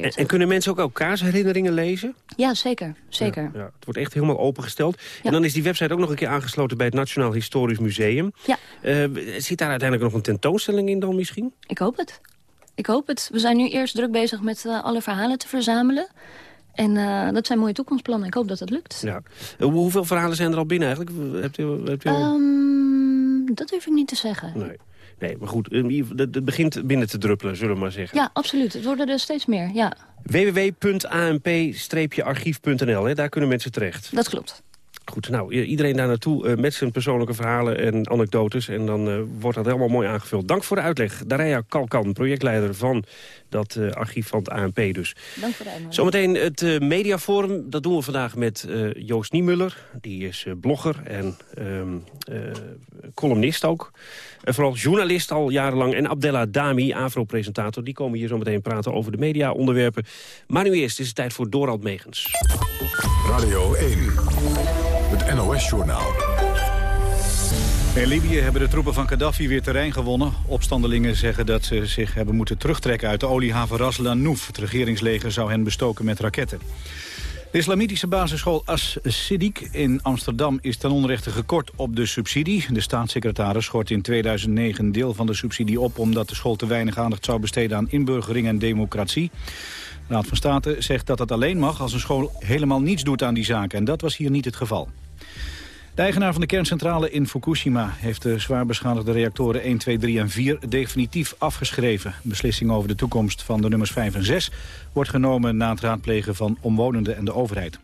En, en kunnen mensen ook elkaars herinneringen lezen? Ja, zeker. zeker. Ja, ja, het wordt echt helemaal opengesteld. En dan is die website ook nog een keer aangesloten bij het Nationaal Historisch Museum. Ja. Eh, zit daar uiteindelijk nog een tentoonstelling in dan misschien? Ik hoop het. Ik hoop het. We zijn nu eerst druk bezig met eh, alle verhalen te verzamelen. En eh, dat zijn mooie toekomstplannen. Ik hoop dat dat lukt. Ja. Eh, hoe- hoeveel verhalen zijn er al binnen eigenlijk? Hebt u, hebt u Ehm, dat durf ik niet te zeggen. Nee. Nee, maar goed, het begint binnen te druppelen, zullen we maar zeggen. Ja, absoluut. Het worden er steeds meer, ja. www.amp-archief.nl, daar kunnen mensen terecht. Dat klopt. Goed, nou, iedereen daar naartoe uh, met zijn persoonlijke verhalen en anekdotes. En dan uh, wordt dat helemaal mooi aangevuld. Dank voor de uitleg. Daria Kalkan, projectleider van dat uh, archief van het ANP dus. Dank voor de uitnodiging. Zometeen het mediaforum. Dat doen we vandaag met Joost Niemuller. Die is blogger en ehm, columnist ook. En vooral journalist al jarenlang. En Abdella Dami, AVRO-presentator. Die komen hier zo meteen praten over de media-onderwerpen. Maar nu eerst is het tijd voor Dorald Megens. Radio 1, het In Libië hebben de troepen van Gaddafi weer terrein gewonnen. Opstandelingen zeggen dat ze zich hebben moeten terugtrekken uit de oliehaven Ras Lanouf. Het regeringsleger zou hen bestoken met raketten. De islamitische basisschool As-Siddiq in Amsterdam is ten onrechte gekort op de subsidie. De staatssecretaris schort in 2009 een deel van de subsidie op... omdat de school te weinig aandacht zou besteden aan inburgering en democratie. De Raad van State zegt dat dat alleen mag als een school helemaal niets doet aan die zaken. En dat was hier niet het geval. De eigenaar van de kerncentrale in Fukushima heeft de zwaar beschadigde reactoren 1, 2, 3 en 4 definitief afgeschreven. Beslissing over de toekomst van de nummers 5 en 6 wordt genomen na het raadplegen van omwonenden en de overheid.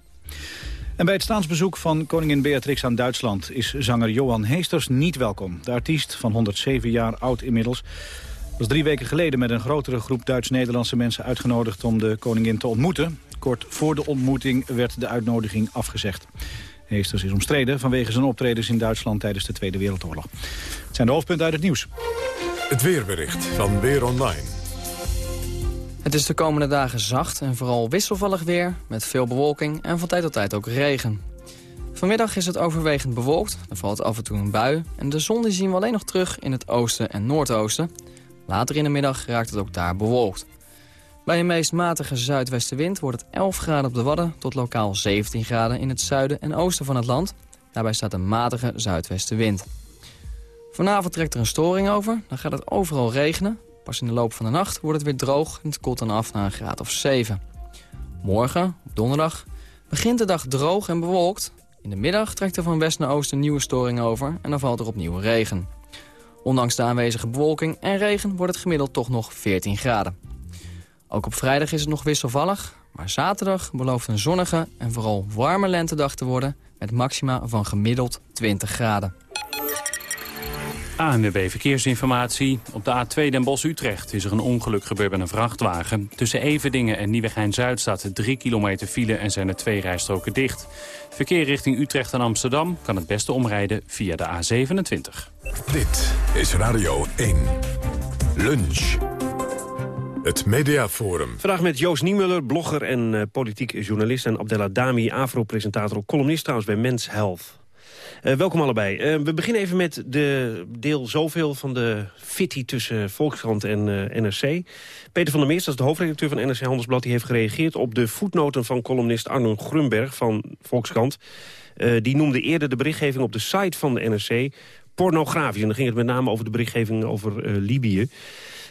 En bij het staatsbezoek van koningin Beatrix aan Duitsland is zanger Johan Heesters niet welkom. De artiest van 107 jaar oud inmiddels was drie weken geleden met een grotere groep Duits-Nederlandse mensen uitgenodigd om de koningin te ontmoeten. Kort voor de ontmoeting werd de uitnodiging afgezegd. Heesters is omstreden vanwege zijn optredens in Duitsland tijdens de Tweede Wereldoorlog. Het zijn de hoofdpunten uit het nieuws. Het weerbericht van Weer Online. Het is de komende dagen zacht en vooral wisselvallig weer... met veel bewolking en van tijd tot tijd ook regen. Vanmiddag is het overwegend bewolkt, er valt af en toe een bui... en de zon die zien we alleen nog terug in het oosten en noordoosten. Later in de middag raakt het ook daar bewolkt. Bij een meest matige zuidwestenwind wordt het 11 graden op de Wadden... tot lokaal 17 graden in het zuiden en oosten van het land. Daarbij staat een matige zuidwestenwind. Vanavond trekt er een storing over, dan gaat het overal regenen. Pas in de loop van de nacht wordt het weer droog en het koelt dan af naar een graad of 7. Morgen, donderdag, begint de dag droog en bewolkt. In de middag trekt er van west naar oosten nieuwe storing over en dan valt er opnieuw regen. Ondanks de aanwezige bewolking en regen wordt het gemiddeld toch nog 14 graden. Ook op vrijdag is het nog wisselvallig, maar zaterdag belooft een zonnige en vooral warme lentedag te worden... met maxima van gemiddeld 20 graden. ANWB Verkeersinformatie. Op de A2 Den Bosch-Utrecht is er een ongeluk gebeurd met een vrachtwagen. Tussen Everdingen en Nieuwegein-Zuid staat 3 kilometer file en zijn er twee rijstroken dicht. Verkeer richting Utrecht en Amsterdam kan het beste omrijden via de A27. Dit is Radio 1. Lunch. Het Mediaforum. Vandaag met Joost Niemuller, blogger en uh, politiek journalist... en Abdella Dami, AVRO-presentator, columnist trouwens bij Mens Health. Uh, welkom allebei. Uh, we beginnen even met de deel zoveel van de fitty tussen Volkskrant en NRC. Peter van der Meers, dat is de hoofdredacteur van NRC Handelsblad... die heeft gereageerd op de voetnoten van columnist Arno Grunberg van Volkskrant. die noemde eerder de berichtgeving op de site van de NRC pornografisch. En dan ging het met name over de berichtgeving over Libië.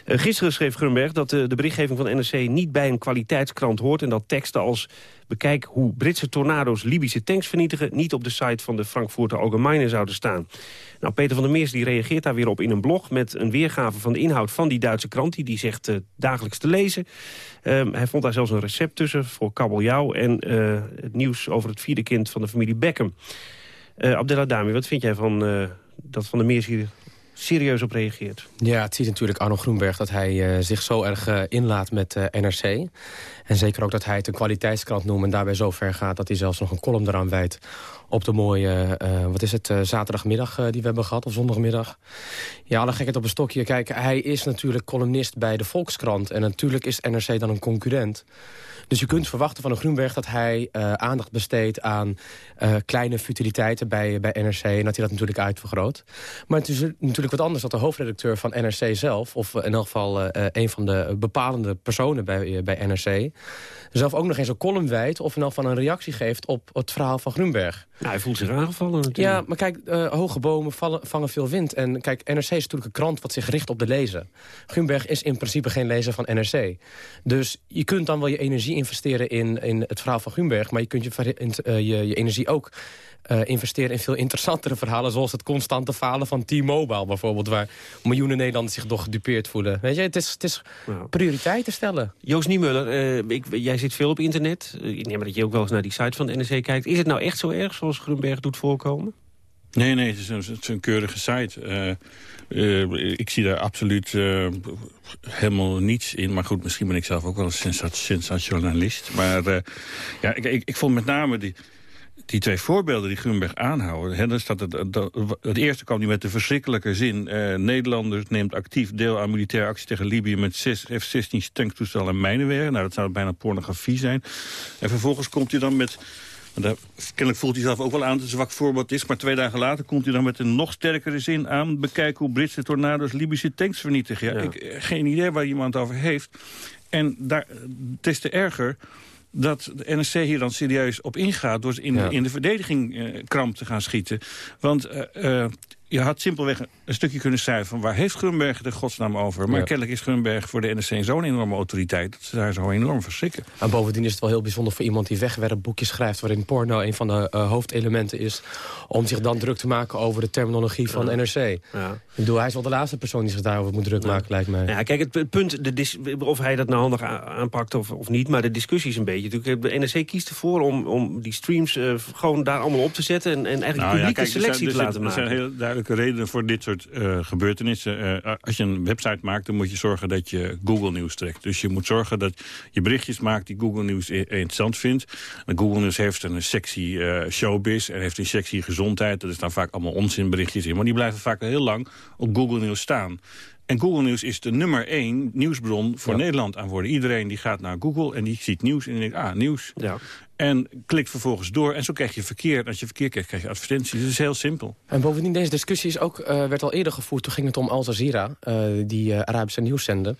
Uh, gisteren schreef Grunberg dat de, de berichtgeving van NRC niet bij een kwaliteitskrant hoort... en dat teksten als bekijk hoe Britse tornado's Libische tanks vernietigen... niet op de site van de Frankfurter Allgemeine zouden staan. Nou, Peter van der Meers die reageert daar weer op in een blog... met een weergave van de inhoud van die Duitse krant... die die zegt uh, dagelijks te lezen. Um, hij vond daar zelfs een recept tussen voor kabeljauw... en het nieuws over het vierde kind van de familie Beckham. Uh, Abdella wat vind jij van dat Van der Meers hier serieus op reageert. Ja, het ziet natuurlijk Arno Groenberg dat hij uh, zich zo erg uh, inlaat met uh, NRC. En zeker ook dat hij het een kwaliteitskrant noemt... en daarbij zo ver gaat dat hij zelfs nog een column eraan wijdt... op de mooie, wat is het, zaterdagmiddag die we hebben gehad, of zondagmiddag. Ja, dan gek het op een stokje. Kijk, hij is natuurlijk columnist bij de Volkskrant... en natuurlijk is NRC dan een concurrent... Dus je kunt verwachten van een Groenberg dat hij aandacht besteedt aan kleine futiliteiten bij, bij NRC. En dat hij dat natuurlijk uitvergroot. Maar het is natuurlijk wat anders dat de hoofdredacteur van NRC zelf... of in elk geval een van de bepalende personen bij, bij NRC... zelf ook nog eens een column wijdt of elk geval een reactie geeft... op het verhaal van Grunberg. Nou, hij voelt zich aangevallen natuurlijk. Ja, maar kijk, hoge bomen vallen, vangen veel wind. En kijk, NRC is natuurlijk een krant wat zich richt op de lezer. Grunberg is in principe geen lezer van NRC. Dus je kunt dan wel je energie investeren in, in het verhaal van Grunberg... maar je kunt je, je, je energie ook uh, investeren in veel interessantere verhalen... zoals het constante falen van T-Mobile bijvoorbeeld... waar miljoenen Nederlanders zich toch gedupeerd voelen. Weet je, het is, het is prioriteiten stellen. Joost Niemuller, uh, jij zit veel op internet. Uh, ik neem maar dat je ook wel eens naar die site van de NRC kijkt. Is het nou echt zo erg zoals Grunberg doet voorkomen? Nee, nee, het is een, keurige site. ik zie daar absoluut helemaal niets in. Maar goed, misschien ben ik zelf ook wel een sensationalist. Maar ja, ik, ik, ik vond met name die die twee voorbeelden die Grunberg aanhouden... Hè, staat het, het eerste kwam nu met de verschrikkelijke zin... Eh, Nederlanders neemt actief deel aan militaire actie tegen Libië... met F-16 tanktoestellen en mijnenwerken. Nou, dat zou bijna pornografie zijn. En vervolgens komt hij dan met... Daar, kennelijk voelt hij zelf ook wel aan dat het een zwak voorbeeld is... maar twee dagen later komt hij dan met een nog sterkere zin aan... bekijken hoe Britse tornado's Libische tanks vernietigen. Ja, Ik, eh, geen idee waar iemand over heeft. En daar, het is te erger dat de NSC hier dan serieus op ingaat... door in, in de verdediging uh, kramp te gaan schieten. Want uh, je had simpelweg een stukje kunnen schrijven... van waar heeft Grunberg de godsnaam over? Maar kennelijk is Grunberg voor de NSC zo'n enorme autoriteit... dat ze daar zo enorm verschrikken. En bovendien is het wel heel bijzonder voor iemand die wegwerpboekjes schrijft... waarin porno een van de uh, hoofdelementen is... om zich dan druk te maken over de terminologie van NRC. Ja. Ik bedoel, hij is wel de laatste persoon die zich daarover moet druk maken, lijkt mij. Ja, kijk, het punt, de of hij dat nou handig aanpakt of, of niet... maar de discussie is een beetje... de NRC kiest ervoor om, om die streams uh, gewoon daar allemaal op te zetten... en, en eigenlijk nou, publieke selectie te laten maken. Zijn heel duidelijke redenen voor dit soort uh, gebeurtenissen. Uh, als je een website maakt, dan moet je zorgen dat je Google Nieuws trekt. Dus je moet zorgen dat je berichtjes maakt die Google Nieuws interessant vindt. En Google Nieuws heeft een sectie uh, showbiz en heeft een sectie gezondheid. Dat is dan vaak allemaal onzinberichtjes in. Maar die blijven vaak heel lang op Google Nieuws staan. En Google News is de nummer één nieuwsbron voor Nederland aan worden. Iedereen die gaat naar Google en die ziet nieuws en die denkt, ah, nieuws. Ja. En klikt vervolgens door. En zo krijg je verkeer. Als je verkeer krijgt, krijg je advertenties. Dat is heel simpel. En bovendien, deze discussie is ook, uh, werd al eerder gevoerd. Toen ging het om Al Jazeera, uh, die uh, Arabische nieuwszender.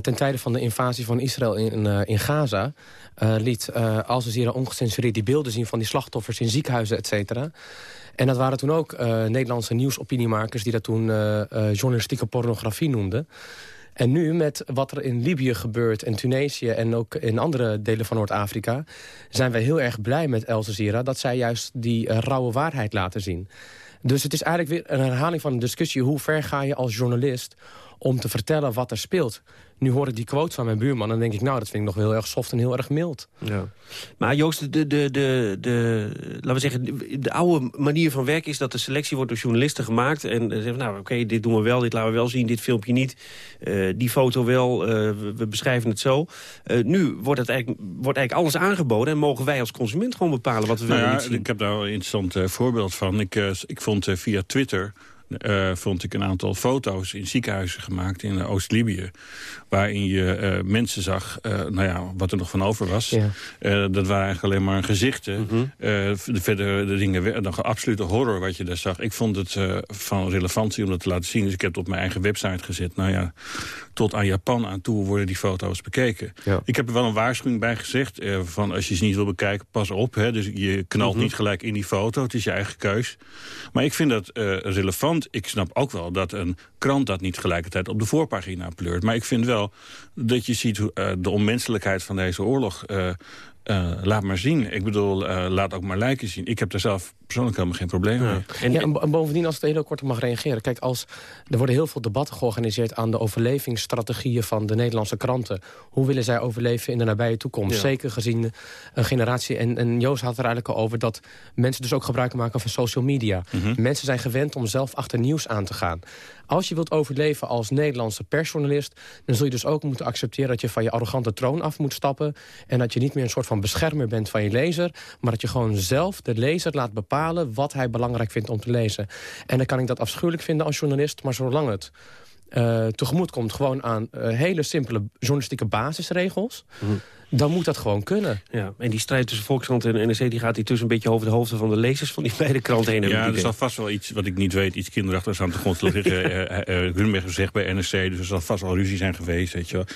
ten tijde van de invasie van Israël in, in Gaza... liet Al Jazeera ongecensureerd die beelden zien... van die slachtoffers in ziekenhuizen, et cetera. En dat waren toen ook Nederlandse nieuwsopiniemakers... die dat toen journalistieke pornografie noemden. En nu met wat er in Libië gebeurt en Tunesië en ook in andere delen van Noord-Afrika... zijn wij heel erg blij met El Jazeera dat zij juist die uh, rauwe waarheid laten zien. Dus het is eigenlijk weer een herhaling van een discussie. Hoe ver ga je als journalist om te vertellen wat er speelt? Nu hoor ik die quote van mijn buurman en denk ik... nou, dat vind ik nog wel heel erg soft en heel erg mild. Ja. Maar Joost, de, de, de, de, laten we zeggen, de oude manier van werken is... dat de selectie wordt door journalisten gemaakt. En zeggen nou, oké, dit doen we wel, dit laten we wel zien, dit filmpje niet. Uh, die foto wel, uh, we, beschrijven het zo. Uh, nu wordt, het eigenlijk, wordt eigenlijk alles aangeboden... en mogen wij als consument gewoon bepalen wat we nou willen ja, zien. Ik heb daar een interessant voorbeeld van. Ik, ik vond via Twitter uh, vond ik een aantal foto's in ziekenhuizen gemaakt in uh, Oost-Libië. Waarin je uh, mensen zag, nou ja, wat er nog van over was. Ja. dat waren eigenlijk alleen maar gezichten. Mm -hmm. de, verder de dingen, nog absolute horror wat je daar zag. Ik vond het van relevantie om dat te laten zien. Dus ik heb het op mijn eigen website gezet. Nou ja, tot aan Japan aan toe worden die foto's bekeken. Ja. Ik heb er wel een waarschuwing bij gezegd. van als je ze niet wil bekijken, pas op. Hè, dus je knalt mm -hmm. niet gelijk in die foto. Het is je eigen keus. Maar ik vind dat relevant ik snap ook wel dat een krant dat niet tegelijkertijd op de voorpagina pleurt. Maar ik vind wel dat je ziet uh, de onmenselijkheid van deze oorlog... Uh, uh, laat maar zien. Ik bedoel, laat ook maar lijken zien. Ik heb daar zelf persoonlijk helemaal geen probleem mee. En, ja, en bovendien, als het heel kort mag reageren. Kijk, als, er worden heel veel debatten georganiseerd... aan de overlevingsstrategieën van de Nederlandse kranten. Hoe willen zij overleven in de nabije toekomst? Zeker gezien een generatie... En, en Joost had er eigenlijk al over dat mensen dus ook gebruik maken van social media. Mhm. Mensen zijn gewend om zelf achter nieuws aan te gaan. Als je wilt overleven als Nederlandse persjournalist... dan zul je dus ook moeten accepteren dat je van je arrogante troon af moet stappen... en dat je niet meer een soort van beschermer bent van je lezer... maar dat je gewoon zelf de lezer laat bepalen wat hij belangrijk vindt om te lezen. En dan kan ik dat afschuwelijk vinden als journalist, maar zolang het... Uh, tegemoet komt gewoon aan uh, hele simpele journalistieke basisregels... Mhm dan moet dat gewoon kunnen. Ja, en die strijd tussen Volkskrant en NRC die gaat die tussen een beetje over de hoofden van de lezers van die beide kranten heen. Ja, er zal vast wel iets wat ik niet weet, iets kinderachtigs aan de grond liggen. uh, uh, gezegd bij NRC, dus er zal vast wel ruzie zijn geweest, weet je wel.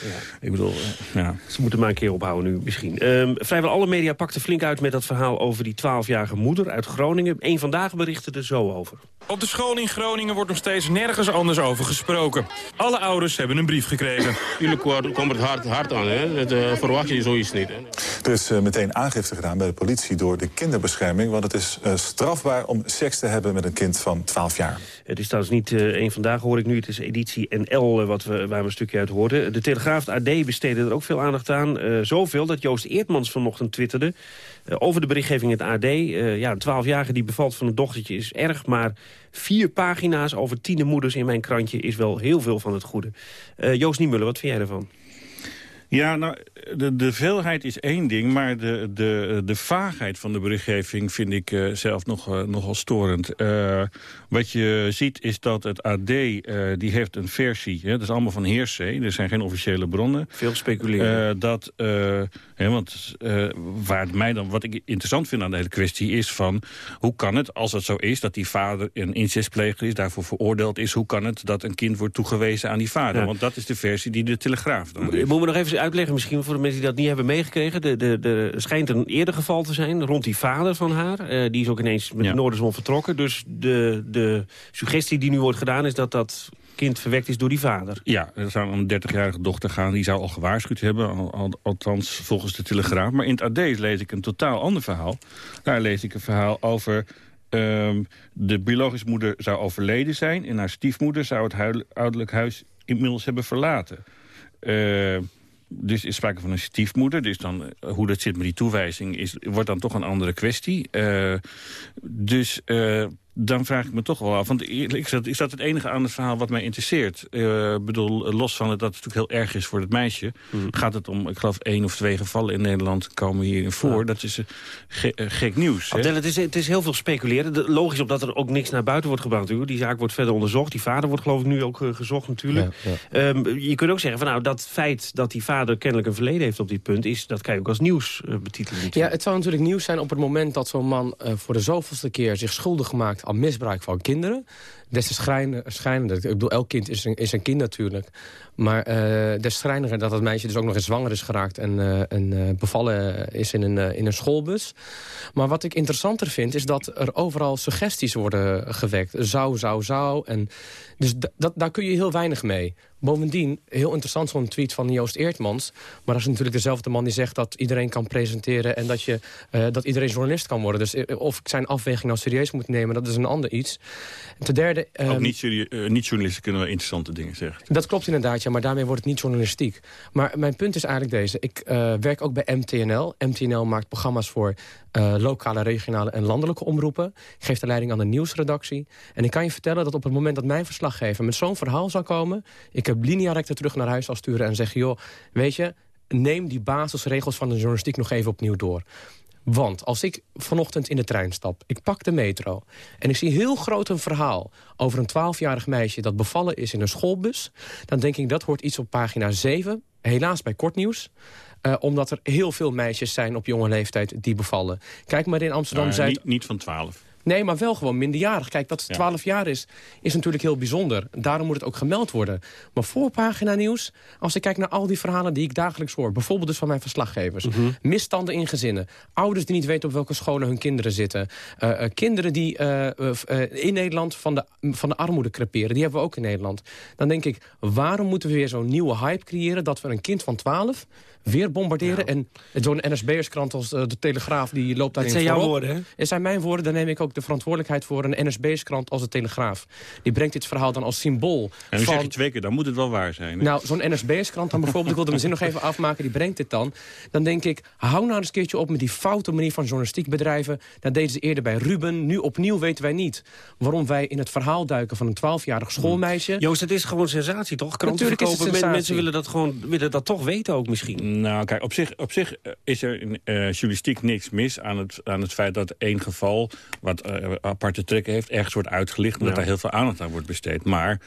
Ik bedoel, ja. Ze moeten maar een keer ophouden nu misschien. Um, vrijwel alle media pakten flink uit met dat verhaal over die 12-jarige moeder uit Groningen. Eén Vandaag berichtte er zo over. Op de school in Groningen wordt nog steeds nergens anders over gesproken. Alle ouders hebben een brief gekregen. Tuurlijk komt het hard, hard aan, hè? uh, verwacht je zoiets niet. Er is uh, meteen aangifte gedaan bij de politie door de kinderbescherming... want het is uh, strafbaar om seks te hebben met een kind van 12 jaar. Het is trouwens niet één vandaag, hoor ik nu. Het is editie NL wat we, waar we een stukje uit hoorden. De Telegraaf, het AD, besteden er ook veel aandacht aan. zoveel dat Joost Eertmans vanochtend twitterde... over de berichtgeving in het AD. ja, een 12-jarige die bevalt van een dochtertje is erg, maar vier pagina's over tienermoeders in mijn krantje is wel heel veel van het goede. Uh, Joost Niemullen, wat vind jij ervan? Ja, nou, de, de veelheid is één ding, maar de, de, de vaagheid van de berichtgeving vind ik uh, zelf nog, uh, nogal storend. Uh, wat je ziet is dat het AD, die heeft een versie, hè, dat is allemaal van heersee, er zijn geen officiële bronnen. Veel speculeren. dat, hè, want waar mij dan, wat ik interessant vind aan de hele kwestie is van, hoe kan het, als het zo is, dat die vader een incestpleger is, daarvoor veroordeeld is, hoe kan het dat een kind wordt toegewezen aan die vader? Ja. Want dat is de versie die de Telegraaf dan heeft. Moeten we nog even uitleggen misschien voor de mensen die dat niet hebben meegekregen. De, de, de, er schijnt een eerder geval te zijn rond die vader van haar. Uh, die is ook ineens met ja. de Noorderzon vertrokken. Dus de, de suggestie die nu wordt gedaan is dat dat kind verwekt is door die vader. Ja, er zou een 30-jarige dochter gaan. Die zou al gewaarschuwd hebben, al, al, althans volgens de Telegraaf. Maar in het AD lees ik een totaal ander verhaal. Daar lees ik een verhaal over... Um, de biologische moeder zou overleden zijn... en haar stiefmoeder zou het ouderlijk huis inmiddels hebben verlaten. Uh, dus is sprake van een stiefmoeder. Dus dan, uh, hoe dat zit met die toewijzing is, wordt dan toch een andere kwestie. Uh, dus uh, dan vraag ik me toch wel af. Want eerlijk is dat, is dat het enige aan het verhaal wat mij interesseert. Ik uh, bedoel, los van het dat het natuurlijk heel erg is voor het meisje... Mm. gaat het om, ik geloof, één of twee gevallen in Nederland komen hierin voor. Ja. Dat is uh, ge uh, gek nieuws. Abdel, het, is, het is heel veel speculeren. De, logisch omdat er ook niks naar buiten wordt gebracht. Natuurlijk. Die zaak wordt verder onderzocht. Die vader wordt geloof ik nu ook gezocht natuurlijk. Ja, ja. Um, je kunt ook zeggen, van, nou, dat feit dat die vader kennelijk een verleden heeft op dit punt... Is, dat kan je ook als nieuws betitelen. Natuurlijk. Ja, het zou natuurlijk nieuws zijn op het moment dat zo'n man... voor de zoveelste keer zich schuldig gemaakt aan misbruik van kinderen. Des te schrijnender. Ik bedoel, elk kind is een, is een kind natuurlijk. Maar uh, des schrijnender dat het meisje dus ook nog eens zwanger is geraakt... en, uh, en bevallen is in een, in een schoolbus. Maar wat ik interessanter vind, is dat er overal suggesties worden gewekt. Zou, zou, zou. En dus dat, daar kun je heel weinig mee. Bovendien, heel interessant zo'n tweet van Joost Eertmans. Maar dat is natuurlijk dezelfde man die zegt dat iedereen kan presenteren... en dat, je, dat iedereen journalist kan worden. Dus of ik zijn afweging nou serieus moet nemen, dat is een ander iets. En ten derde... Um, Ook niet, uh, niet journalisten kunnen wel interessante dingen zeggen. Dat klopt inderdaad, ja, maar daarmee wordt het niet journalistiek. Maar mijn punt is eigenlijk deze. Ik uh, werk ook bij MTNL. MTNL maakt programma's voor uh, lokale, regionale en landelijke omroepen. Ik geef de leiding aan de nieuwsredactie. En ik kan je vertellen dat op het moment dat mijn verslaggever met zo'n verhaal zou komen... ik heb linea recta terug naar huis zal sturen en zeggen... joh, weet je, neem die basisregels van de journalistiek nog even opnieuw door. Want als ik vanochtend in de trein stap, ik pak de metro... en ik zie heel groot een verhaal over een 12-jarig meisje... dat bevallen is in een schoolbus... dan denk ik dat hoort iets op pagina 7, helaas bij Kortnieuws... Uh, omdat er heel veel meisjes zijn op jonge leeftijd die bevallen. Kijk maar in Amsterdam-Zuid... Uh, niet, niet van 12. Nee, maar wel gewoon minderjarig. Kijk, dat ze 12 ja. jaar is, is natuurlijk heel bijzonder. Daarom moet het ook gemeld worden. Maar voorpagina nieuws, als ik kijk naar al die verhalen die ik dagelijks hoor... bijvoorbeeld dus van mijn verslaggevers. Mm -hmm. Misstanden in gezinnen. Ouders die niet weten op welke scholen hun kinderen zitten. Uh, uh, kinderen die uh, in Nederland van de, van de armoede creperen. Die hebben we ook in Nederland. Dan denk ik, waarom moeten we weer zo'n nieuwe hype creëren... dat we een kind van 12 weer bombarderen. Ja. En zo'n NSB'erskrant als uh, de Telegraaf, die loopt daarin Het zijn jouw woorden, hè? Het zijn mijn woorden, daar neem ik ook de verantwoordelijkheid voor. Een NSB'erskrant als de Telegraaf. Die brengt dit verhaal dan als symbool. En nu van... zeg je twee keer, dan moet het wel waar zijn. Hè? Nou, zo'n NSB'erskrant dan bijvoorbeeld, ik wilde mijn zin nog even afmaken, die brengt dit dan. Dan denk ik, hou nou eens een keertje op met die foute manier van journalistiek bedrijven. Dat deden ze eerder bij Ruben. Nu opnieuw weten wij niet waarom wij in het verhaal duiken van een 12-jarig schoolmeisje. Joost, het is gewoon sensatie, toch? Kranten Natuurlijk is het verkopen. Mensen willen dat gewoon willen dat toch weten ook misschien. Nou, kijk, op zich op zich is er in uh, niks mis aan het, aan het feit dat één geval... wat uh, aparte trekken heeft, ergens wordt uitgelicht... en ja. dat daar heel veel aandacht aan wordt besteed. Maar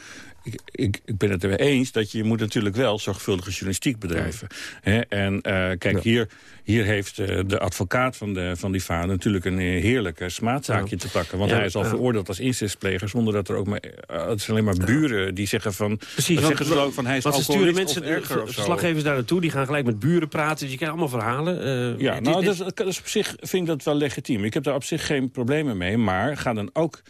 ik, ik, ik ben het er eens dat je moet natuurlijk wel zorgvuldige journalistiek bedrijven. En eh, kijk, hier, hier heeft uh, de advocaat van, de, van die vader natuurlijk een heerlijke smaadzaakje te pakken. Want hij is al veroordeeld als incestpleger zonder dat er ook maar... Uh, het zijn alleen maar buren die zeggen van... Precies, want, zeggen ze ook van hij is sturen mensen, erger verslaggevers daar naartoe, die gaan gelijk met buren praten. Dus je krijgt allemaal verhalen. ja, nou, dat is, dat is op zich vind ik dat wel legitiem. Ik heb daar op zich geen problemen mee, maar ga dan ook...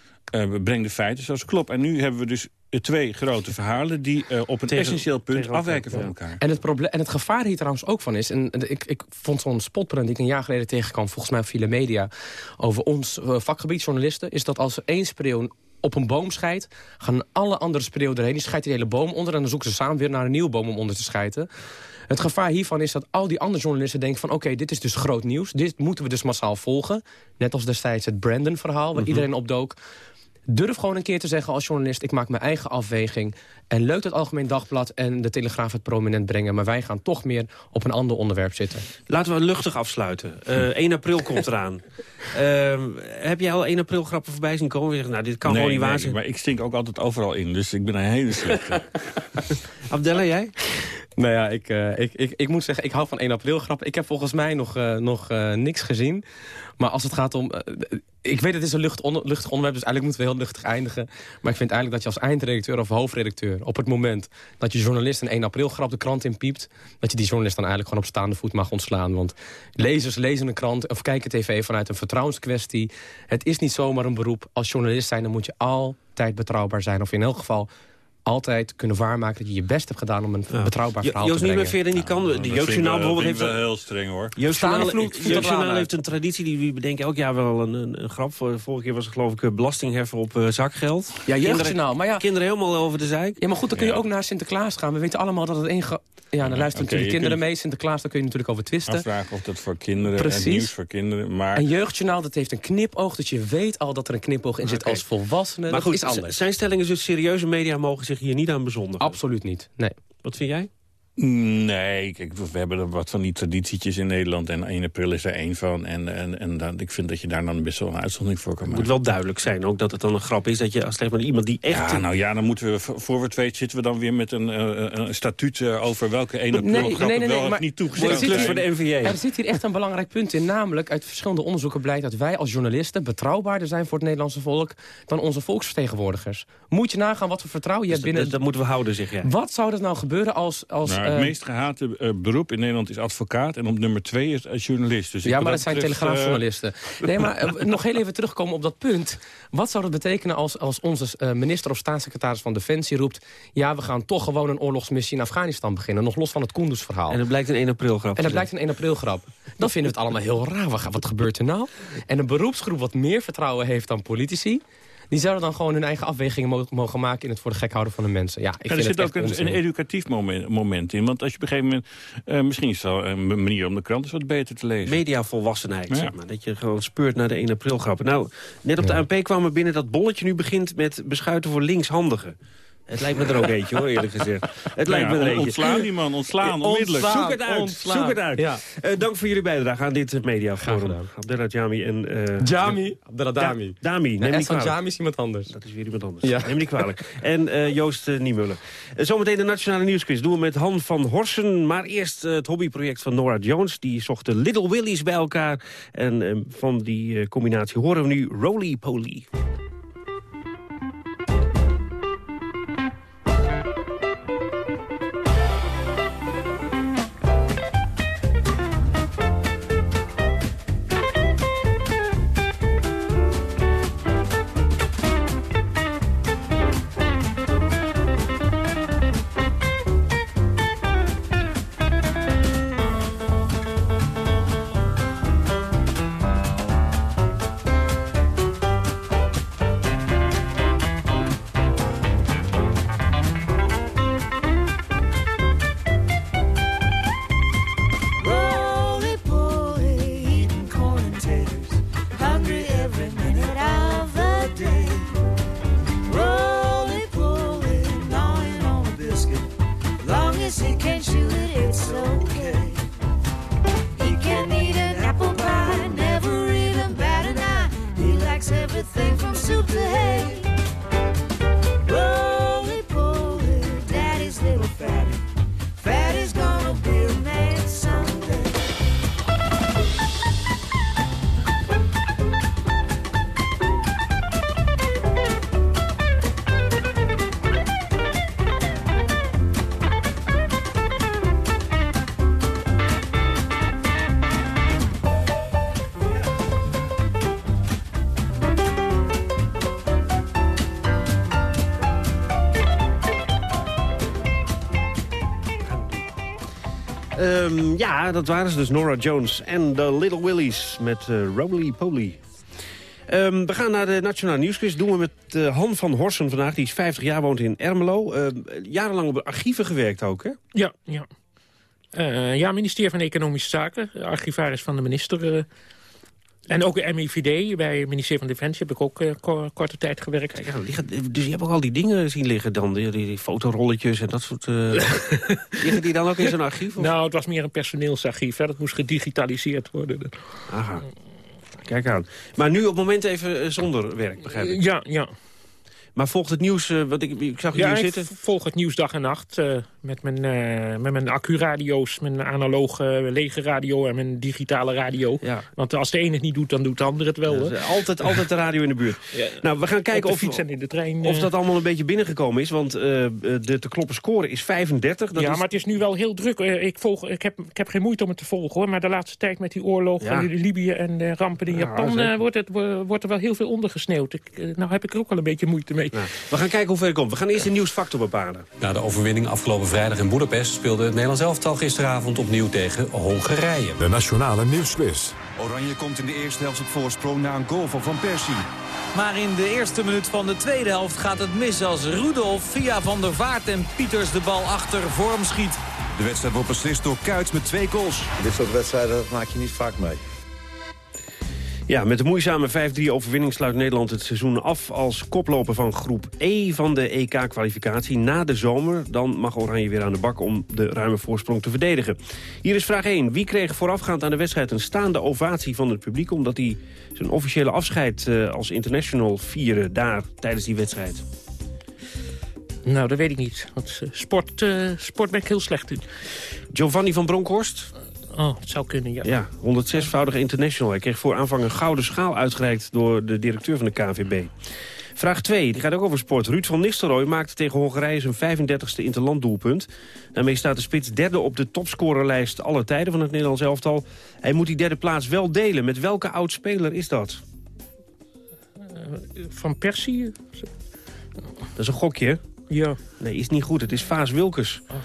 breng de feiten zoals klopt. En nu hebben we dus twee grote verhalen die uh, op een tegen, essentieel punt afwijken van ja. elkaar. En het, probleem, en het gevaar hier trouwens ook van is... en ik, ik vond zo'n spotprint die ik een jaar geleden tegenkwam... volgens mij op vele media, over ons uh, vakgebied journalisten... is dat als er één spreeuw op een boom scheidt... gaan alle andere spreeuwen erheen, die scheidt die hele boom onder... en dan zoeken ze samen weer naar een nieuwe boom om onder te scheiden. Het gevaar hiervan is dat al die andere journalisten denken van... oké, dit is dus groot nieuws, dit moeten we dus massaal volgen. Net als destijds het Brandon-verhaal, waar mm -hmm. iedereen opdook. Durf gewoon een keer te zeggen als journalist... ik maak mijn eigen afweging. En leuk het Algemeen Dagblad en de Telegraaf het prominent brengen... maar wij gaan toch meer op een ander onderwerp zitten. Laten we luchtig afsluiten. Uh, 1 april komt eraan. Uh, heb jij al 1 april grappen voorbij zien komen? Zeg, nou, dit kan nee, gewoon niet nee, waar zijn. maar ik stink ook altijd overal in, dus ik ben een hele slechte. Abdella, jij? Nou ja, ik, uh, ik, ik, ik moet zeggen, ik hou van 1 april grappen. Ik heb volgens mij nog, uh, nog uh, niks gezien. Maar als het gaat om... ik weet het is een lucht luchtig onderwerp, dus eigenlijk moeten we heel luchtig eindigen. Maar ik vind eigenlijk dat je als eindredacteur of hoofdredacteur... op het moment dat je journalist een 1 april grap de krant inpiept... dat je die journalist dan eigenlijk gewoon op staande voet mag ontslaan. Want lezers lezen een krant of kijken tv vanuit een vertrouwenskwestie. Het is niet zomaar een beroep. Als journalist zijn, dan moet je altijd betrouwbaar zijn. Of in elk geval altijd kunnen waarmaken dat je je best hebt gedaan om een ja. betrouwbaar verhaal Joost te brengen. niet meer verder niet kan. Nou, de Jeugdjournaal bijvoorbeeld heeft... wel heel streng hoor. Jeugdjournaal heeft een traditie, die we bedenken elk jaar wel een, een, een grap. Vorige keer was het geloof ik belastingheffen op uh, zakgeld. Ja, Jeugdjournaal. Maar ja, kinderen helemaal over de zijk. Ja, maar goed, dan kun je ja. ook naar Sinterklaas gaan. We weten allemaal dat het één... Ja, dan luisteren okay, natuurlijk kinderen mee. Sinterklaas, daar kun je natuurlijk over twisten. Afvragen of dat voor kinderen Precies. en nieuws voor kinderen. Maar... En Jeugdjournaal, dat heeft een knipoog. Dat je weet al dat er een knipoog in zit okay. als volwassene. Maar goed, is anders. zijn stellingen dus serieuze media mogen zich hier niet aan bezondigen? Absoluut niet, nee. Wat vind jij? Nee, kijk, we hebben er wat van die traditietjes in Nederland. En 1 april is er één van. En, en, en dan, ik vind dat je daar dan best wel een uitzondering voor kan maken. Het moet wel duidelijk zijn ook dat het dan een grap is. Dat je als maar iemand die echt... Ja, nou ja, dan moeten we, voor we het weten, zitten we dan weer met een, uh, een statuut over welke 1 april nee, grappen nee, nee, wel maar, of niet toegestaan zijn. voor de NVA. Er zit hier echt een belangrijk punt in. Namelijk, uit verschillende onderzoeken blijkt dat wij als journalisten betrouwbaarder zijn voor het Nederlandse volk dan onze volksvertegenwoordigers. Moet je nagaan wat voor vertrouwen je dus hebt binnen... Dat, dat moeten we houden, zeg jij. Wat zou er nou gebeuren als... als nou, het uh, meest gehate uh, beroep in Nederland is advocaat. En op nummer twee is uh, journalist. Dus ja, maar dat zijn telegraafjournalisten. Nee, maar nog heel even terugkomen op dat punt. Wat zou dat betekenen als, als onze minister of staatssecretaris van Defensie roept... ja, we gaan toch gewoon een oorlogsmissie in Afghanistan beginnen. Nog los van het Kunduz-verhaal. En dat blijkt een 1 april grap. En dat blijkt een 1 april grap. Dan vinden we het allemaal heel raar. Wat gebeurt er nou? En een beroepsgroep wat meer vertrouwen heeft dan politici... Die zouden dan gewoon hun eigen afwegingen mogen maken... in het voor de gek houden van de mensen. Ja, ik ja, er zit ook een, een, educatief moment, moment, in. Want als je op een gegeven moment... Uh, misschien is het wel een manier om de krant eens wat beter te lezen. Mediavolwassenheid, ja. zeg maar. Dat je gewoon speurt naar de 1 april grappen. Nou, net op de ja. ANP kwam er binnen dat bolletje nu begint... met beschuiten voor linkshandigen. Het lijkt me er ook eentje, hoor, eerlijk gezegd. Het lijkt ja, me er eentje. Ontslaan die man, ontslaan, onmiddellijk. Zoek het uit, ontslaan. zoek het uit. Ja. Uh, dank voor jullie bijdrage aan dit mediaforum. Abdellah Jami en... Uh, Jami? Abdellah Dami. Da Dami, neem nee, niet kwalijk. Jami is iemand anders. Dat is weer iemand anders. Ja. Neem niet kwalijk. En uh, Joost uh, Niemuller. Uh, zometeen de Nationale Nieuwsquiz doen we met Han van Horsen. Maar eerst het hobbyproject van Nora Jones. Die zocht de Little Willies bij elkaar. En van die combinatie horen we nu Roly Poly. Ja, dat waren ze dus. Nora Jones en de Little Willies met uh, Roly Poly. Ehm, we gaan naar de Nationale Nieuwsquiz. doen we met uh, Han van Horsen vandaag. Die is 50 jaar, woont in Ermelo. Uh, jarenlang op archieven gewerkt ook, hè? Ja, ja. Uh, ja, ministerie van Economische Zaken. Archivaris van de minister. En ook MIVD, bij het ministerie van Defensie heb ik ook korte tijd gewerkt. Ja, dus je hebt ook al die dingen zien liggen dan, die, die, die fotorolletjes en dat soort... liggen die dan ook in zo'n archief? Of? Nou, het was meer een personeelsarchief. Hè. Dat moest gedigitaliseerd worden. Aha. Kijk aan. Maar nu op het moment even zonder werk, begrijp ik? Ja, ja. Maar volgt het nieuws, uh, wat ik, ik zag ja, hier zitten? volg het nieuws dag en nacht. Uh, met mijn, uh, met mijn accu-radio's, mijn analoge lege radio en mijn digitale radio. Ja. Want als de ene het niet doet, dan doet de andere het wel. Ja, altijd, altijd de radio in de buurt. Ja. Nou, we gaan kijken of, in de trein, of dat allemaal een beetje binnengekomen is. Want de te kloppen score is 35. Dat ja, is... maar het is nu wel heel druk. ik, volg, ik, heb, ik heb geen moeite om het te volgen, hoor. Maar de laatste tijd met die oorlog in Libië en de rampen in Japan... wordt, het, wordt er wel heel veel ondergesneeuwd. Ik, nou heb ik er ook wel een beetje moeite mee. Nou, we gaan kijken hoe ver het komt. We gaan eerst de nieuwsfactor bepalen. Na de overwinning afgelopen vrijdag in Boedapest... speelde het Nederlands elftal gisteravond opnieuw tegen Hongarije. De Nationale Nieuwsquiz. Oranje komt in de eerste helft op voorsprong na een goal van Van Persie. Maar in de eerste minuut van de tweede helft gaat het mis... als Rudolf via Van der Vaart en Pieters de bal achter vorm schiet. De wedstrijd wordt beslist door Kuit met twee goals. Dit soort wedstrijden maak je niet vaak mee. Ja, met de moeizame 5-3 overwinning sluit Nederland het seizoen af... als koploper van groep E van de EK-kwalificatie. Na de zomer dan mag Oranje weer aan de bak om de ruime voorsprong te verdedigen. Hier is vraag 1. Wie kreeg voorafgaand aan de wedstrijd een staande ovatie van het publiek... omdat hij zijn officiële afscheid uh, als international vierde daar tijdens die wedstrijd? Nou, dat weet ik niet. Want sport, uh, sport ben ik heel slecht in. Giovanni van Bronckhorst? Oh, het zou kunnen, ja. Ja, 106-voudige international. Hij kreeg voor aanvang een gouden schaal uitgereikt door de directeur van de KNVB. Vraag 2, die gaat ook over sport. Ruud van Nistelrooy maakte tegen Hongarije zijn 35e interlanddoelpunt. Daarmee staat de spits derde op de topscorerlijst alle tijden van het Nederlands elftal. Hij moet die derde plaats wel delen. Met welke oud-speler is dat? Uh, van Persie? Dat is een gokje, Ja. Nee, is niet goed. Het is Vaas Wilkes. Oh.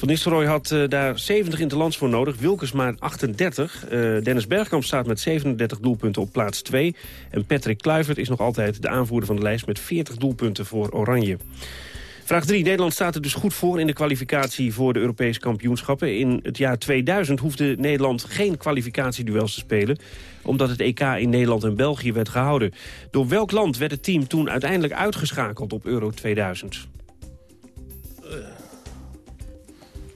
Van Nistelrooy had uh, daar 70 interlands voor nodig. Wilkes maar 38. Uh, Dennis Bergkamp staat met 37 doelpunten op plaats 2. En Patrick Kluivert is nog altijd de aanvoerder van de lijst... met 40 doelpunten voor Oranje. Vraag 3. Nederland staat er dus goed voor in de kwalificatie voor de Europese kampioenschappen. In het jaar 2000 hoefde Nederland geen kwalificatieduels te spelen... omdat het EK in Nederland en België werd gehouden. Door welk land werd het team toen uiteindelijk uitgeschakeld op Euro 2000?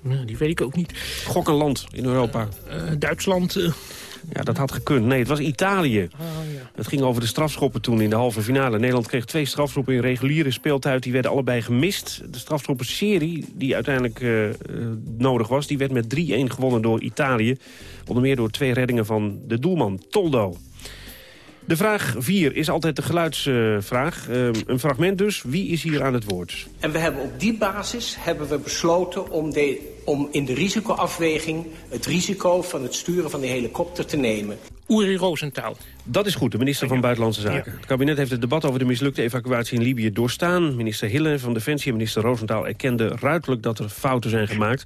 Nou, die weet ik ook niet. Gok een land in Europa. Uh, Duitsland. Uh. Ja, dat had gekund. Nee, het was Italië. Oh, ja. Het ging over de strafschoppen toen in de halve finale. Nederland kreeg twee strafschoppen in reguliere speeltijd. Die werden allebei gemist. De strafschoppenserie die uiteindelijk uh, nodig was... die werd met 3-1 gewonnen door Italië. Onder meer door twee reddingen van de doelman Toldo. De vraag 4 is altijd de geluidsvraag. Uh, een fragment dus. Wie is hier aan het woord? En we hebben op die basis hebben we besloten om, de, om in de risicoafweging... het risico van het sturen van de helikopter te nemen. Uri Rosenthal. Dat is goed, de minister van Buitenlandse Zaken. Ja. Het kabinet heeft het debat over de mislukte evacuatie in Libië doorstaan. Minister Hille van Defensie en minister Rosenthal erkenden ruidelijk dat er fouten zijn gemaakt.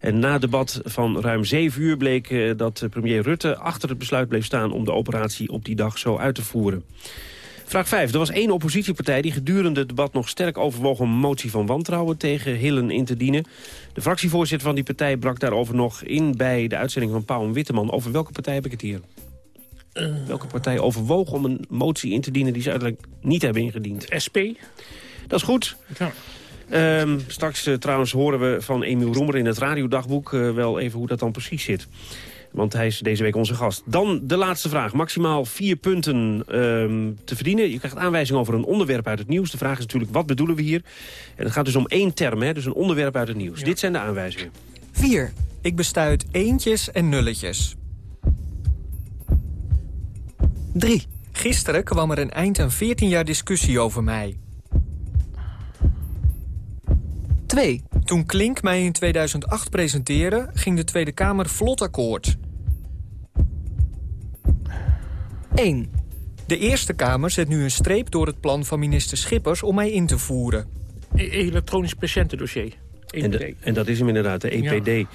En na debat van ruim zeven uur bleek uh, dat premier Rutte achter het besluit bleef staan... om de operatie op die dag zo uit te voeren. Vraag 5. Er was één oppositiepartij die gedurende het debat nog sterk overwoog... om een motie van wantrouwen tegen Hillen in te dienen. De fractievoorzitter van die partij brak daarover nog in... bij de uitzending van Pauw en Witteman. Over welke partij heb ik het hier? Uh. Welke partij overwoog om een motie in te dienen... die ze uiteindelijk niet hebben ingediend? SP. Dat is goed. Ja. Um, straks uh, trouwens horen we van Emiel Roemer in het radiodagboek uh, wel even hoe dat dan precies zit. Want hij is deze week onze gast. Dan de laatste vraag. Maximaal vier punten um, te verdienen. Je krijgt aanwijzing over een onderwerp uit het nieuws. De vraag is natuurlijk, wat bedoelen we hier? En het gaat dus om één term, hè? dus een onderwerp uit het nieuws. Ja. Dit zijn de aanwijzingen. 4. Ik besta uit eentjes en nulletjes. 3. Gisteren kwam er een eind aan 14 jaar discussie over mij. 2. Toen Klink mij in 2008 presenteerde, ging de Tweede Kamer vlot akkoord. 1. De Eerste Kamer zet nu een streep door het plan van minister Schippers om mij in te voeren. E elektronisch patiëntendossier. En, de, en, dat is hem inderdaad, de EPD.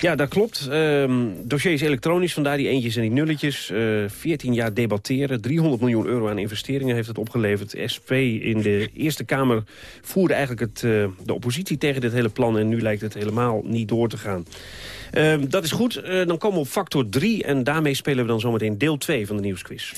Ja, dat klopt. Um, dossier is elektronisch, vandaar die eentjes en die nulletjes. Uh, 14 jaar debatteren, 300 miljoen euro aan investeringen heeft het opgeleverd. SP in de Eerste Kamer voerde eigenlijk het, uh, de oppositie tegen dit hele plan... en nu lijkt het helemaal niet door te gaan. Uh, dat is goed, uh, dan komen we op factor 3... en daarmee spelen we dan zometeen deel 2 van de nieuwsquiz.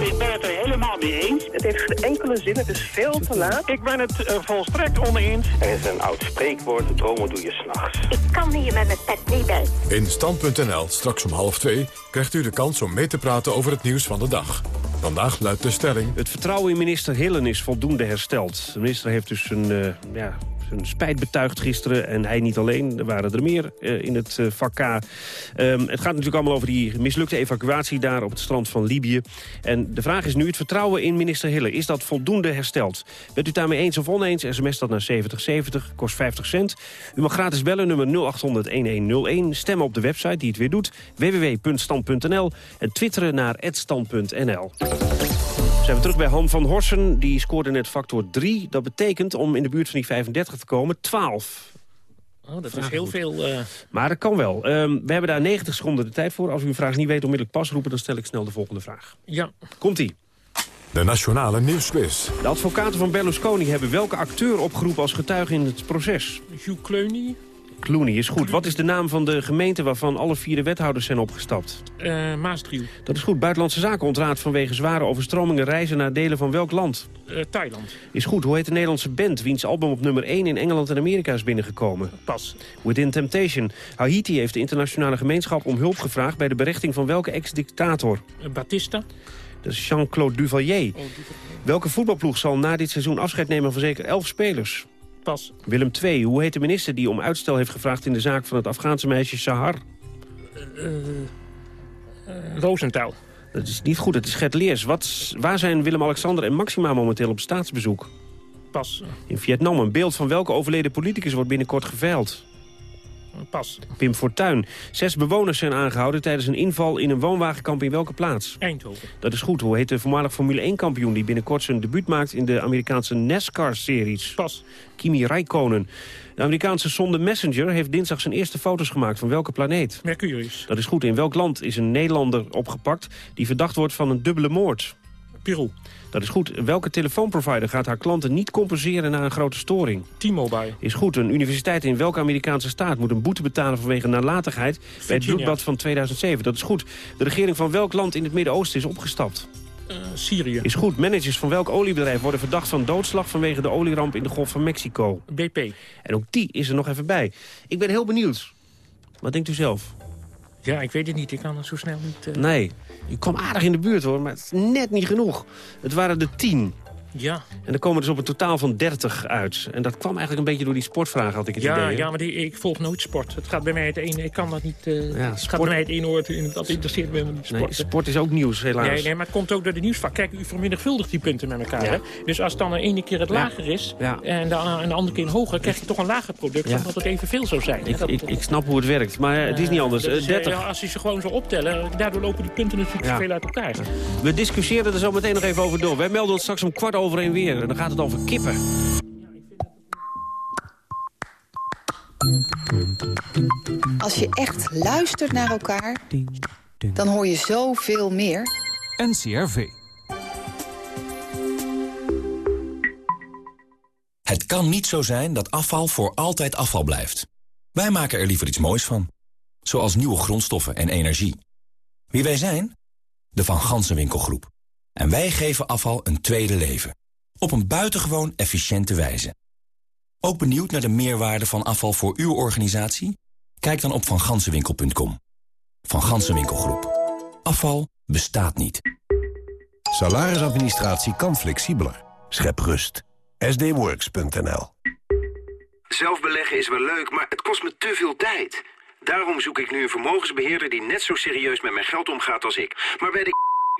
Ik ben het er helemaal mee eens. Het heeft geen enkele zin, het is veel te laat. Ik ben het uh, volstrekt oneens. Er is een oud spreekwoord, dromen doe je s'nachts. Ik kan hier met mijn pet niet bij. In Stand.nl, straks om half twee, krijgt u de kans om mee te praten over het nieuws van de dag. Vandaag luidt de stelling... Het vertrouwen in minister Hillen is voldoende hersteld. De minister heeft dus een, uh, ja, zijn spijt betuigd gisteren. En hij niet alleen, er waren er meer uh, in het uh, vak K. Um, het gaat natuurlijk allemaal over die mislukte evacuatie daar op het strand van Libië. En de vraag is nu, het vertrouwen in minister Hillen, is dat voldoende hersteld? Bent u daarmee eens of oneens? SMS dat naar 7070, kost 50 cent. U mag gratis bellen, nummer 0800-1101. Stemmen op de website die het weer doet, www.stand.nl. En twitteren naar @stand.nl. Zijn we terug bij Han van Horsen. Die scoorde net factor 3. Dat betekent, om in de buurt van die 35 komen, 12. Oh, dat is heel veel... Uh... Maar dat kan wel. Um, we hebben daar 90 seconden de tijd voor. Als u een vraag niet weet, onmiddellijk pas roepen... dan stel ik snel de volgende vraag. Ja. Komt-ie. De Nationale Nieuwsquiz. De advocaten van Berlusconi hebben welke acteur opgeroepen als getuige in het proces? Hugh Clooney. Clooney is goed. Wat is de naam van de gemeente waarvan alle vier de wethouders zijn opgestapt? Uh, Maastricht. Dat is goed. Buitenlandse Zaken ontraadt vanwege zware overstromingen reizen naar delen van welk land? Uh, Thailand. Is goed. Hoe heet de Nederlandse band wiens album op nummer 1 in Engeland en Amerika is binnengekomen? Pas. Within Temptation. Haiti heeft de internationale gemeenschap om hulp gevraagd bij de berechting van welke ex-dictator? Uh, Batista. Dat is Jean-Claude Duvalier. Oh, Duvalier. Welke voetbalploeg zal na dit seizoen afscheid nemen van zeker 11 spelers? Pas. Willem II. Hoe heet de minister die om uitstel heeft gevraagd... in de zaak van het Afghaanse meisje Sahar? Uh, uh, Rosenthal. Dat is niet goed, het is Gert Leers. Wat, waar zijn Willem-Alexander en Maxima momenteel op staatsbezoek? Pas. In Vietnam. Een beeld van welke overleden politicus wordt binnenkort geveild? Pas. Pim Fortuyn. Zes bewoners zijn aangehouden tijdens een inval in een woonwagenkamp in welke plaats? Eindhoven. Dat is goed. Hoe heet de voormalig Formule 1-kampioen... die binnenkort zijn debuut maakt in de Amerikaanse NASCAR-series? Pas. Kimi Räikkönen. De Amerikaanse sonde Messenger heeft dinsdag zijn eerste foto's gemaakt van welke planeet? Mercurius. Dat is goed. In welk land is een Nederlander opgepakt die verdacht wordt van een dubbele moord? Peru. Dat is goed. Welke telefoonprovider gaat haar klanten niet compenseren na een grote storing? T-Mobile. Is goed. Een universiteit in welke Amerikaanse staat moet een boete betalen vanwege nalatigheid Virginia. bij het bloedbad van 2007? Dat is goed. De regering van welk land in het Midden-Oosten is opgestapt? Uh, Syrië. Is goed. Managers van welk oliebedrijf worden verdacht van doodslag vanwege de olieramp in de Golf van Mexico? BP. En ook die is er nog even bij. Ik ben heel benieuwd. Wat denkt u zelf? Ja, ik weet het niet. Ik kan het zo snel niet... Uh... Nee. U kwam aardig in de buurt hoor, maar het is net niet genoeg. Het waren de tien. Ja. En dan komen dus op een totaal van 30 uit. En dat kwam eigenlijk een beetje door die sportvraag, had ik het ja, idee. Ja, maar die, ik volg nooit sport. Het gaat bij mij het ene, ik kan dat niet... Uh, ja. Het gaat bij mij het ene oor, dat interesseert me niet sport. Nee, sport is ook nieuws, helaas. Nee, nee, maar het komt ook door de nieuwsvak. Kijk, u vermenigvuldigt die punten met elkaar. Ja. Hè? Dus als dan de ene keer het lager is ja. en de, en de andere keer hoger... krijg je toch een lager product, Ja. omdat het evenveel zou zijn. Ik, ik, ik snap hoe het werkt, maar eh, het is niet anders. Dus, Eh, 30. eh, als je ze gewoon zo optellen, daardoor lopen die punten natuurlijk Ja. veel uit elkaar. We discussiëren er zo meteen nog even over door. Wij melden ons straks om kwart over één weer. En dan gaat het over kippen. Als je echt luistert naar elkaar, dan hoor je zoveel meer. NCRV. Het kan niet zo zijn dat afval voor altijd afval blijft. Wij maken er liever iets moois van. Zoals nieuwe grondstoffen en energie. Wie wij zijn? De Van Gansenwinkelgroep. En wij geven afval een tweede leven. Op een buitengewoon efficiënte wijze. Ook benieuwd naar de meerwaarde van afval voor uw organisatie? Kijk dan op vangansenwinkel.com. Van Gansenwinkelgroep. Afval bestaat niet. Salarisadministratie kan flexibeler. Schep rust. sdworks.nl Zelf beleggen is wel leuk, maar het kost me te veel tijd. Daarom zoek ik nu een vermogensbeheerder die net zo serieus met mijn geld omgaat als ik. Maar bij de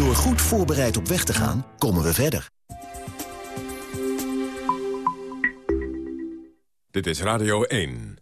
Door goed voorbereid op weg te gaan, komen we verder. Dit is Radio 1.